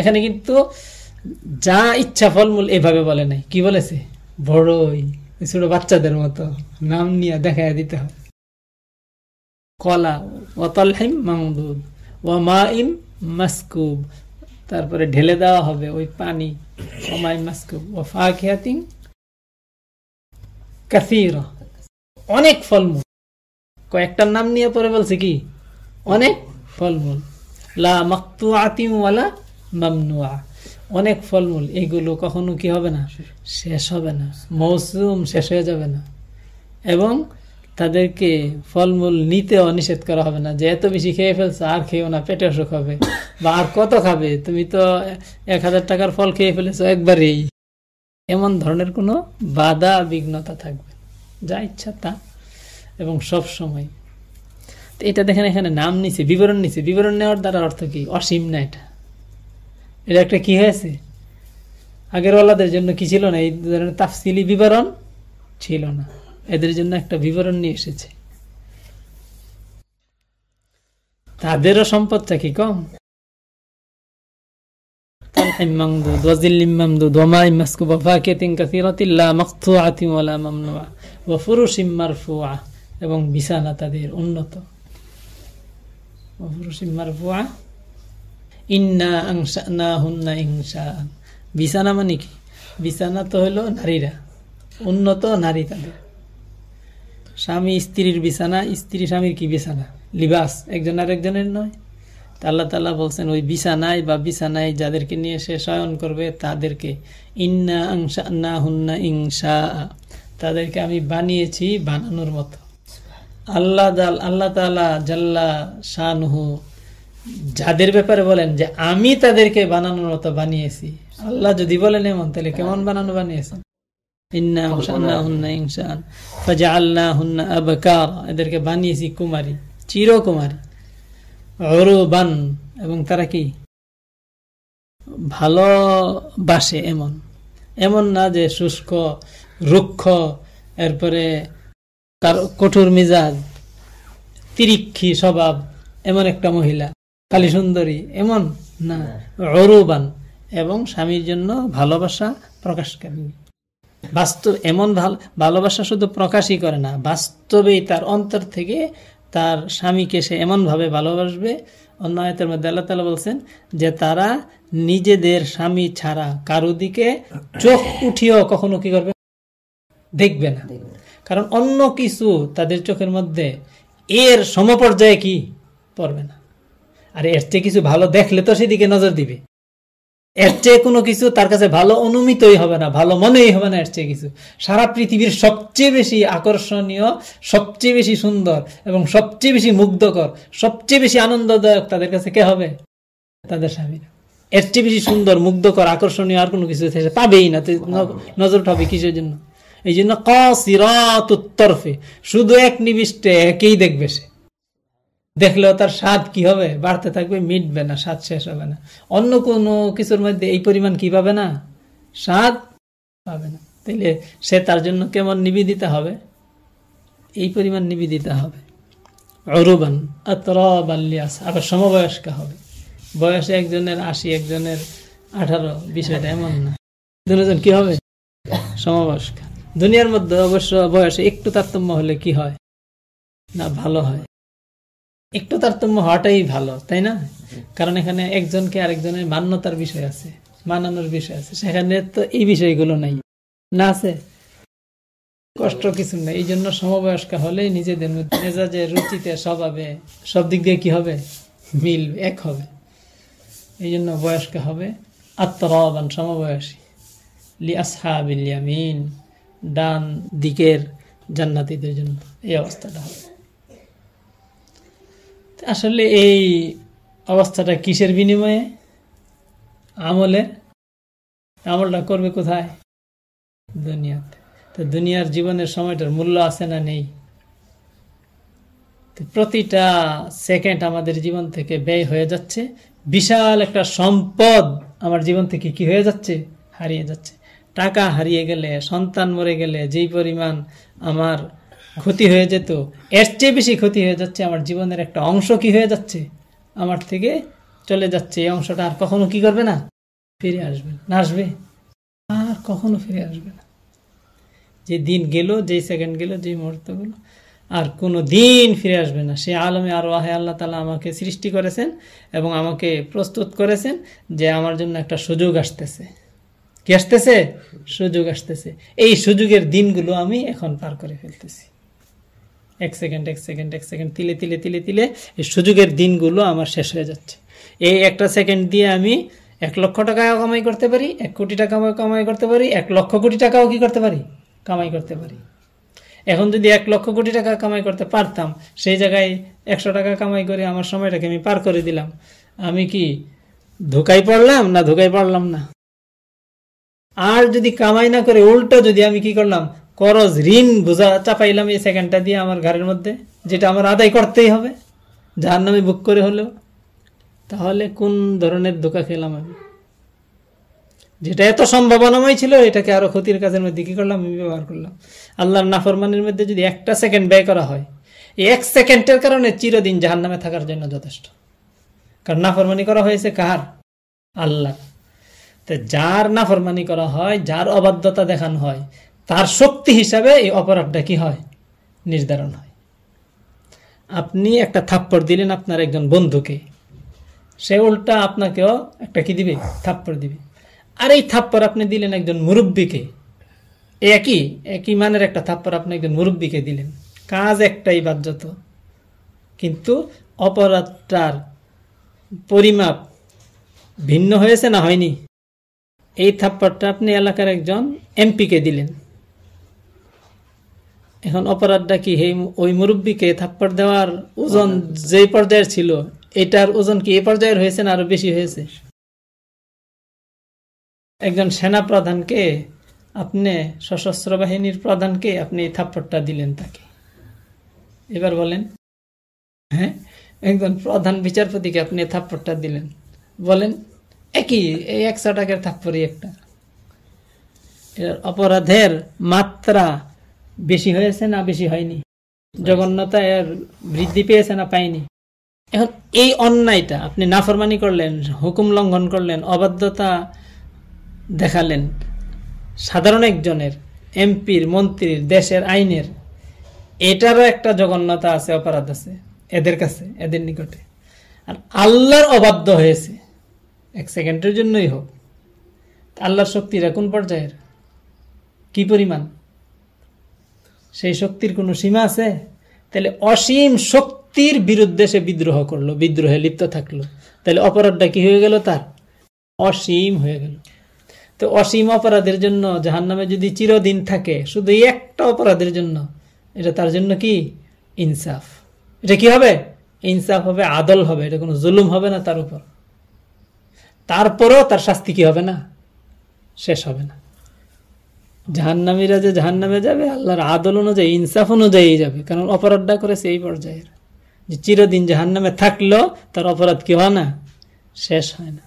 এখানে কিন্তু যা ইচ্ছা ফলমূল এভাবে বলে নাই। কি বলেছে? বড়ই ছোট বাচ্চাদের মতো। নাম নিয়ে দেখা দিতে হবে। কলা ওয়াতালহিম মামদুদ, ওয়া মা ইম মাসকুব। তারপরে ঢেলে দেওয়া হবে ওই পানি। ওমাই মাসকুব। ও ফাকিয়াতিং কাসীরা। অনেক ফলমূল। কয়েকটার নাম নিয়ে পরে বলছে কি? অনেক ফলমূল। লা মাকতুআতিন ওয়ালা মামনুআ। অনেক ফলমূল এগুলো কখনো কি হবে না? শেষ। হবে না। মৌসুম শেষ হয়ে যাবে না। এবং তাদেরকে ফলমূল নিতে অনিষেধ করা হবে না। যে এত বেশি খেয়ে ফেলছো আর খেয়েও না পেটে অসুখ হবে। বা আর কত খাবে? তুমি তো এক হাজার টাকার ফল খেয়ে ফেলেছো একবারেই। এমন ধরনের কোনো বাধা বিঘ্নতা থাকবে যা ইচ্ছা তা। এবং সব সময়। তো এটা দেখেন এখানে নাম নিছে বিবরণ নিছে। বিবরণ নেওয়ার দ্বারা অর্থ কি? অসীম না এটা। এটা একটা কি হয়েছে? আগের ওলাদের জন্য কি ছিল না? এই ধরনের তাফসিলি বিবরণ ছিল না। এদের জন্য একটা বিবরণ নিয়ে এসেছে। তাদেরও সম্পদটা কি কম? এবং বিশানা তাদের উন্নত। ইন্না আংসা না হুন্না ইংসা বিছানা মানে কি? বিছানা তো হলো নারীরা, উন্নত নারী তাদের। স্বামী স্ত্রীর বিছানা স্ত্রী স্বামীর কি বিছানা লিবাস, একজন আর একজনের নয়। তাল্লা তালা বলছেন, ওই বিছানায় বা বিছানায় যাদেরকে নিয়ে সে শয়ন করবে, তাদেরকে ইন্না আংসা না হুন্না ইংসা তাদেরকে আমি বানিয়েছি বানানোর মতো। আল্লাহ আল্লাহ তালা জাল্লা শাহনুহু যাদের ব্যাপারে বলেন যে আমি তাদেরকে বানানোর মতো বানিয়েছি, আল্লাহ যদি বলেন এমন, তাহলে কেমন বানানো বানিয়েছেন? এদেরকে বানিয়েছি কুমারী, চিরকুমারী অরুবান এবং তারা কি? ভালোবাসে এমন। এমন না যে শুষ্ক, রুক্ষ, এরপরে কঠোর মিজাজ, তিরিক্ষী স্বভাব, এমন একটা মহিলা। কালী সুন্দরী, এমন? না। অরুবান এবং স্বামীর জন্য ভালোবাসা প্রকাশকারী। বাস্তব, এমন ভালোবাসা শুধু প্রকাশই করে না, বাস্তবেই তার অন্তর থেকে তার স্বামীকে সে এমনভাবে ভালোবাসবে। অন্য আয়তের মধ্যে আল্লাহ তালা বলছেন যে, তারা নিজেদের স্বামী ছাড়া কারও দিকে চোখ উঠিয়েও কখনো কি করবে দেখবে না। কারণ অন্য কিছু তাদের চোখের মধ্যে এর সমপর্যায়ে কি পড়বে না? আর এর চেয়ে কিছু ভালো দেখলে তো সেদিকে নজর দিবে। এর চেয়ে কোনো কিছু তার কাছে ভালো অনুমিতই হবে না, ভালো মনেই হবে না এর চেয়ে কিছু। সারা পৃথিবীর সবচেয়ে বেশি আকর্ষণীয়, সবচেয়ে বেশি সুন্দর এবং সবচেয়ে বেশি মুগ্ধকর, সবচেয়ে বেশি আনন্দদায়ক তাদের কাছে কে হবে? তাদের স্বামীরা এর চেয়ে বেশি সুন্দর, মুগ্ধকর, আকর্ষণীয় আর কোনো কিছু পাবেই না নজর উঠাবে কিসের জন্য? এই জন্য কসিরাত তরফে, শুধু এক নিবিষ্টে একেই দেখবে সে। দেখলেও তার স্বাদ কি হবে? বাড়তে থাকবে, মিটবে না, স্বাদ শেষ হবে না। অন্য কোনো কিছুর মধ্যে এই পরিমাণ কি পাবে না? স্বাদ পাবে না। তাইলে সে তার জন্য কেমন নিবেদিতা হবে? এই পরিমাণ নিবেদিতা হবে। অরুবান আতরাবাল্লিয়াস আবার সমবয়স্ক হবে। বয়সে একজনের আশি, একজনের আঠারো, বিষয়টা এমন না। দুজন কি হবে? সমবয়স্ক। দুনিয়ার মধ্যে অবশ্য বয়সে একটু তারতম্য হলে কি হয়? না, ভালো হয়। একটু তারতম্য হওয়াটাই ভালো, তাই না? কারণ এখানে একজনকে আরেকজনের মান্যতার বিষয় আছে, মানানোর বিষয় আছে। সেখানে তো এই বিষয়গুলো নাই। না আছে? কষ্ট কিছু নেই। এই জন্য সমবয়স্ক হলেই নিজেদের মধ্যে মেজাজের রুচিতে, স্বভাবে সব দিক দিয়ে কি হবে? মিল, এক হবে। এই জন্য বয়স্ক হবে। আত্মরবান, সমবয়সী। লি আসহাবিল ডান দিকের জান্নাতীদের জন্য এই অবস্থাটা হবে। আসলে এই অবস্থাটা কিসের বিনিময়ে? আমলের? আমলটা করবে কোথায়? দুনিয়াতে। তো দুনিয়ার জীবনের সময়টার মূল্য আছে না নেই? প্রতিটা সেকেন্ড আমাদের জীবন থেকে ব্যয় হয়ে যাচ্ছে। বিশাল একটা সম্পদ আমার জীবন থেকে কি হয়ে যাচ্ছে? হারিয়ে যাচ্ছে। টাকা হারিয়ে গেলে, সন্তান মরে গেলে যেই পরিমাণ আমার ক্ষতি হয়ে যেত। এর চেয়ে বেশি ক্ষতি হয়ে যাচ্ছে আমার জীবনের একটা অংশ কি হয়ে যাচ্ছে? আমার থেকে চলে যাচ্ছে এই অংশটা আর কখনো কি করবে না? ফিরে আসবে, না আসবে? আর কখনো ফিরে আসবে না। যে দিন গেল, যেই সেকেন্ড গেল, যেই মুহূর্ত গেল, আর কোনো দিন ফিরে আসবে না। সে আলমে আর ওয়াহে আল্লাহ তালা আমাকে সৃষ্টি করেছেন এবং আমাকে প্রস্তুত করেছেন যে আমার জন্য একটা সুযোগ আসতেছে। কি আসতেছে? সুযোগ আসতেছে। এই সুযোগের দিনগুলো আমি এখন পার করে ফেলতেছি। এক সেকেন্ড এক সেকেন্ড এক সেকেন্ড তিলে তিলে তিলে তিলে এই সুযোগের দিনগুলো আমার শেষ হয়ে যাচ্ছে। এই একটা সেকেন্ড দিয়ে আমি এক লক্ষ টাকা কামাই করতে পারি, এক কোটি টাকা কামাই করতে পারি, এক লক্ষ কোটি টাকাও কি করতে পারি? কামাই করতে পারি। এখন যদি এক লক্ষ কোটি টাকা কামাই করতে পারতাম, সেই জায়গায় একশো টাকা কামাই করে আমার সময়টাকে আমি পার করে দিলাম। আমি কি ধোকাই পড়লাম না ধোকাই পড়লাম না? আর যদি কামাই না করে উল্টো যদি আমি কি করলাম করজ, ঋণ বোঝা চাপাইলাম এই সেকেন্ডটা দিয়ে আমার ঘরের মধ্যে, যেটা আমার আদায় করতেই হবে। যার নামে বুক করে হলেও। তাহলে কোন ধরনের ধোকা খেলাম আমি? যেটা এত সম্ভাবনাময় ছিল, এটাকে আরও ক্ষতির কাজের মধ্যে কি করলাম? আমি ব্যবহার করলাম। আল্লাহর নাফরমানের মধ্যে যদি একটা সেকেন্ড ব্যয় করা হয় এক সেকেন্ডের কারণে চিরদিন জাহান নামে থাকার জন্য যথেষ্ট। কারণ নাফরমানি করা হয়েছে কার? আল্লাহ তো যার নাফরমানি করা হয়, যার অবাধ্যতা দেখানো হয় তার শক্তি হিসাবে এই অপরাধটা কি হয়? নির্ধারণ হয়। আপনি একটা থাপ্পড় দিলেন আপনার একজন বন্ধুকে। সে উল্টা আপনাকেও একটা কি দিবে? থাপ্পড় দিবে। আর এই থাপ্পড় আপনি দিলেন একজন মুরব্বীকে। একই একই মানের একটা থাপ্পর আপনি একজন মুরব্বীকে দিলেন। কাজ একটাই বাধ্যত। কিন্তু অপরাধটার পরিমাপ ভিন্ন হয়েছে না হয়নি? এই থাপ্পড়টা আপনি এলাকার একজন এমপিকে দিলেন। এখন অপরাধটা কি? ওই মুরব্বীকে থাপ্পড় দেওয়ার ওজন যে পর্যায়ের ছিল, এটার ওজন কি এই পর্যায়ের হয়েছে না আরও বেশি হয়েছে? একজন সেনা প্রধানকে, আপনি সশস্ত্র বাহিনীর প্রধানকে আপনি থাপ্পড়টা দিলেন তাকে। এবার বলেন হ্যাঁ একজন প্রধান বিচারপতিকে আপনি থাপ্পড়টা দিলেন। বলেন, একই, এই একশো টাকার থাপ্পড়ই একটা। এর অপরাধের মাত্রা বেশি হয়েছে না বেশি হয়নি? জঘন্যতা এর বৃদ্ধি পেয়েছে না পায়নি? এখন এই অন্যায়টা আপনি নাফরমানি করলেন, হুকুম লঙ্ঘন করলেন, অবাধ্যতা দেখালেন সাধারণ একজনের, এমপির, মন্ত্রীর, দেশের আইনের, এটারও একটা জঘন্যতা আছে, অপরাধ আছে এদের কাছে, এদের নিকটে। আর আল্লাহর অবাধ্য হয়েছে, এক সেকেন্ডের জন্যই হোক। আল্লাহর শক্তিরা কোন পর্যায়ের? কি পরিমাণ? সেই শক্তির কোনো সীমা আছে? তাহলে অসীম শক্তির বিরুদ্ধে সে বিদ্রোহ করল, বিদ্রোহে লিপ্ত থাকল। তাহলে অপরাধটা কি হয়ে গেল তার? অসীম হয়ে গেল। তো অসীম অপরাধের জন্য জাহান নামে যদি চিরদিন থাকে, শুধু একটা অপরাধের জন্য, এটা তার জন্য কি? ইনসাফ। এটা কি হবে? ইনসাফ হবে, আদল হবে, এটা কোনো জুলুম হবে না তার উপর। তারপরেও তার শাস্তি কি হবে না? শেষ হবে না। জাহান্নামীরা যে জাহান্নামে যাবে, আল্লাহর আদল অনুযায়ী, ইনসাফ অনুযায়ী যাবে। কারণ অপরাধটা করেছে এই পর্যায়ের। যে চিরদিন জাহান্নামে থাকলেও তার অপরাধ কি হয় না শেষ হয় না।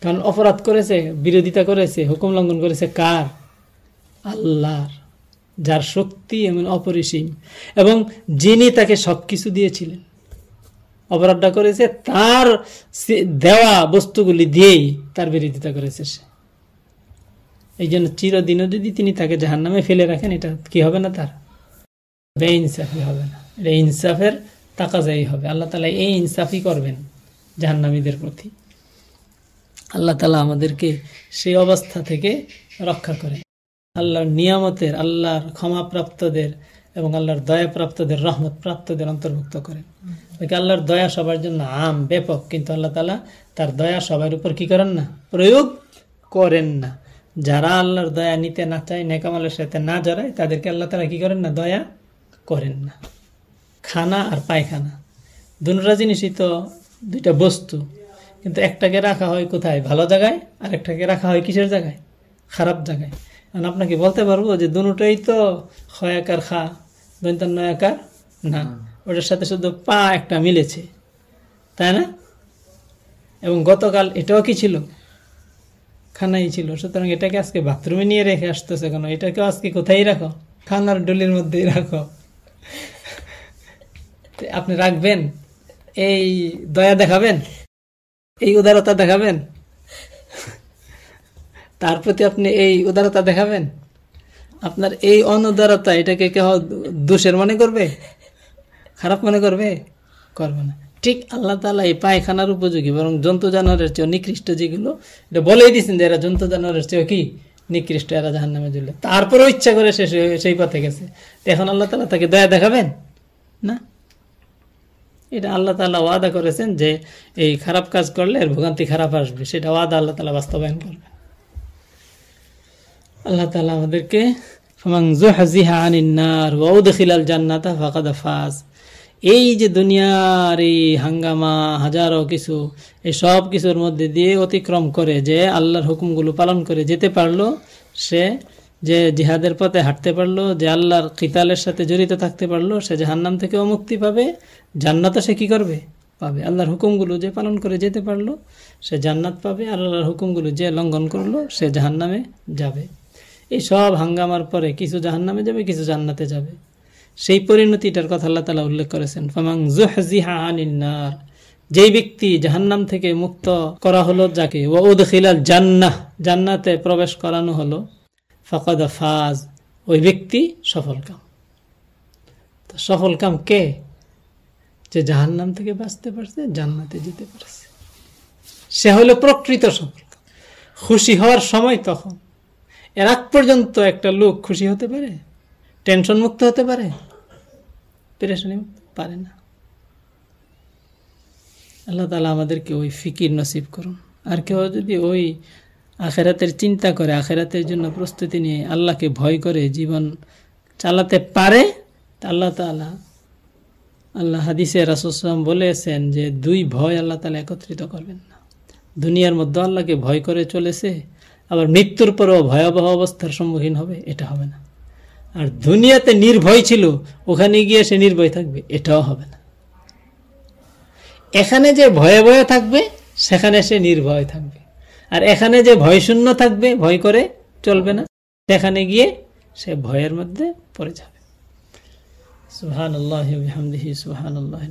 কারণ অপরাধ করেছে, বিরোধিতা করেছে, হুকুম লঙ্ঘন করেছে কার? আল্লাহর, যার শক্তি এমন অপরিসীম। এবং যিনি তাকে সব কিছু দিয়েছিলেন, অপরাধটা করেছে, তার দেওয়া বস্তুগুলি দিয়েই তার বিরোধিতা করেছে সে। এই জন্য চিরদিনও যদি তিনি তাকে জাহান নামে ফেলে রাখেন, এটা কি হবে না তার? বে ইনসাফি হবে না। এটা ইনসাফের তাকাজাই হবে। আল্লাহ তালা এই ইনসাফই করবেন জাহান্নামীদের প্রতি। আল্লাহ তালা আমাদেরকে সেই অবস্থা থেকে রক্ষা করে আল্লাহর নিয়ামতের, আল্লাহর ক্ষমাপ্রাপ্তদের এবং আল্লাহর দয়াপ্রাপ্তদের রহমত প্রাপ্তদের অন্তর্ভুক্ত করেন। আল্লাহর দয়া সবার জন্য আম, ব্যাপক। কিন্তু আল্লাহ তালা তার দয়া সবার উপর কি করেন না? প্রয়োগ করেন না। যারা আল্লাহর দয়া নিতে না চায় নেকামালের সাথে না জড়ায় তাদেরকে আল্লাহ তারা কি করেন না? দয়া করেন না। খানা আর পায়খানা। দুটা জিনিসই তো দুইটা বস্তু। কিন্তু একটাকে রাখা হয় কোথায়? ভালো জায়গায় আর একটাকে রাখা হয় কিসের জায়গায়? খারাপ জায়গায়। কারণ আপনাকে বলতে পারব যে দুটোই তো খয়াকার খা দৈন্তান্নয়াকার না। ওটার সাথে শুধু পা একটা মিলেছে। তাই না? এবং গতকাল এটাও কি ছিল? খানাই ছিল। সুতরাং এটাকে আজকে বাথরুমে নিয়ে রেখে আসতেছে কেন? এটাকে আজকে কোথায় রাখো? খানার ডলির মধ্যেই রাখো। আপনি রাখবেন? এই দয়া দেখাবেন? এই উদারতা দেখাবেন? তার প্রতি আপনি এই উদারতা দেখাবেন? আপনার এই অনুদারতা এটাকে কেহ দোষের মনে করবে? খারাপ মনে করবে? করবে না। ঠিক আল্লাহ তালা এই পায়খানার উপযোগী, বরং জন্তু জানোয়ারের চেয়েও নিকৃষ্ট যেগুলো, এটা বলেই দিচ্ছেন যে এরা জন্তু জানোয়ারের চেয়েও কি? নিকৃষ্ট, এরা জাহান নামে জুড়লে তারপরেও ইচ্ছা করে সে সেই পথে গেছে। এখন আল্লাহ তালা তাকে দয়া দেখাবেন? না? এটা আল্লাহ তালা ওয়াদা করেছেন যে এই খারাপ কাজ করলে এর ভোগান্তি খারাপ আসবে। সেটা ওয়াদা আল্লাহ তালা বাস্তবায়ন করবে। আল্লাহ তালা আমাদেরকে জান্নাতা ফাকাদা ফাজ। এই যে দুনিয়ার এই হাঙ্গামা, হাজারো কিছু, এই সব কিছুর মধ্যে দিয়ে অতিক্রম করে যে আল্লাহর হুকুমগুলো পালন করে যেতে পারল, সে যে জিহাদের পথে হাঁটতে পারল, যে আল্লাহর কিতালের সাথে জড়িত থাকতে পারল, সে জাহান্নাম থেকেও মুক্তি পাবে, জান্নাতও সে কি করবে? পাবে। আল্লাহর হুকুমগুলো যে পালন করে যেতে পারল, সে জান্নাত পাবে, আর আল্লাহর হুকুমগুলো যে লঙ্ঘন করল, সে জাহান্নামে যাবে। এই সব হাঙ্গামার পরে কিছু জাহান্নামে যাবে, কিছু জান্নাতে যাবে। সেই পরিণতিটার কথা আল্লাহ তালা উল্লেখ করেছেন ফামাং জুহজিহা আনিন্নার যেই ব্যক্তি জাহান্নাম থেকে মুক্ত করা হলো যাকে ও উদখিলাল জান্নাহ জান্নাতে প্রবেশ করানো হলো, ফকদ ফাজ ওই ব্যক্তি সফল কাম। তো সফল কাম কে? যে জাহান্নাম থেকে বাঁচতে পারছে, জান্নাতে যেতে পারছে। সে হলো প্রকৃত সফল খুশি হওয়ার সময় তখন, এর আগ পর্যন্ত একটা লোক খুশি হতে পারে? টেনশন মুক্ত হতে পারে? পেরেশানি মুক্ত? পারে না। আল্লাহ তালা আমাদেরকে ওই ফিকির নসিব করুন। আর কেউ যদি ওই আখেরাতের চিন্তা করে, আখেরাতের জন্য প্রস্তুতি নিয়ে আল্লাহকে ভয় করে জীবন চালাতে পারে আল্লাহ তালা আল্লাহ হাদিসে রাসুসলাম বলেছেন যে দুই ভয় আল্লাহ তালা একত্রিত করবেন না। দুনিয়ার মধ্যে আল্লাহকে ভয় করে চলেছে, আবার মৃত্যুর পরেও ভয়াবহ অবস্থার সম্মুখীন হবে, এটা হবে না। আর দুনিয়াতে নির্ভয় ছিল, ওখানে গিয়ে সে নির্ভয় থাকবে, এটাও হবে না। এখানে যে ভয়ে ভয়ে থাকবে, সেখানে সে নির্ভয় থাকবে। আর এখানে যে ভয় শূন্য থাকবে, ভয় করে চলবে না, সেখানে গিয়ে সে ভয়ের মধ্যে পড়ে যাবে। সুহান আল্লাহ সুহান আল্লাহ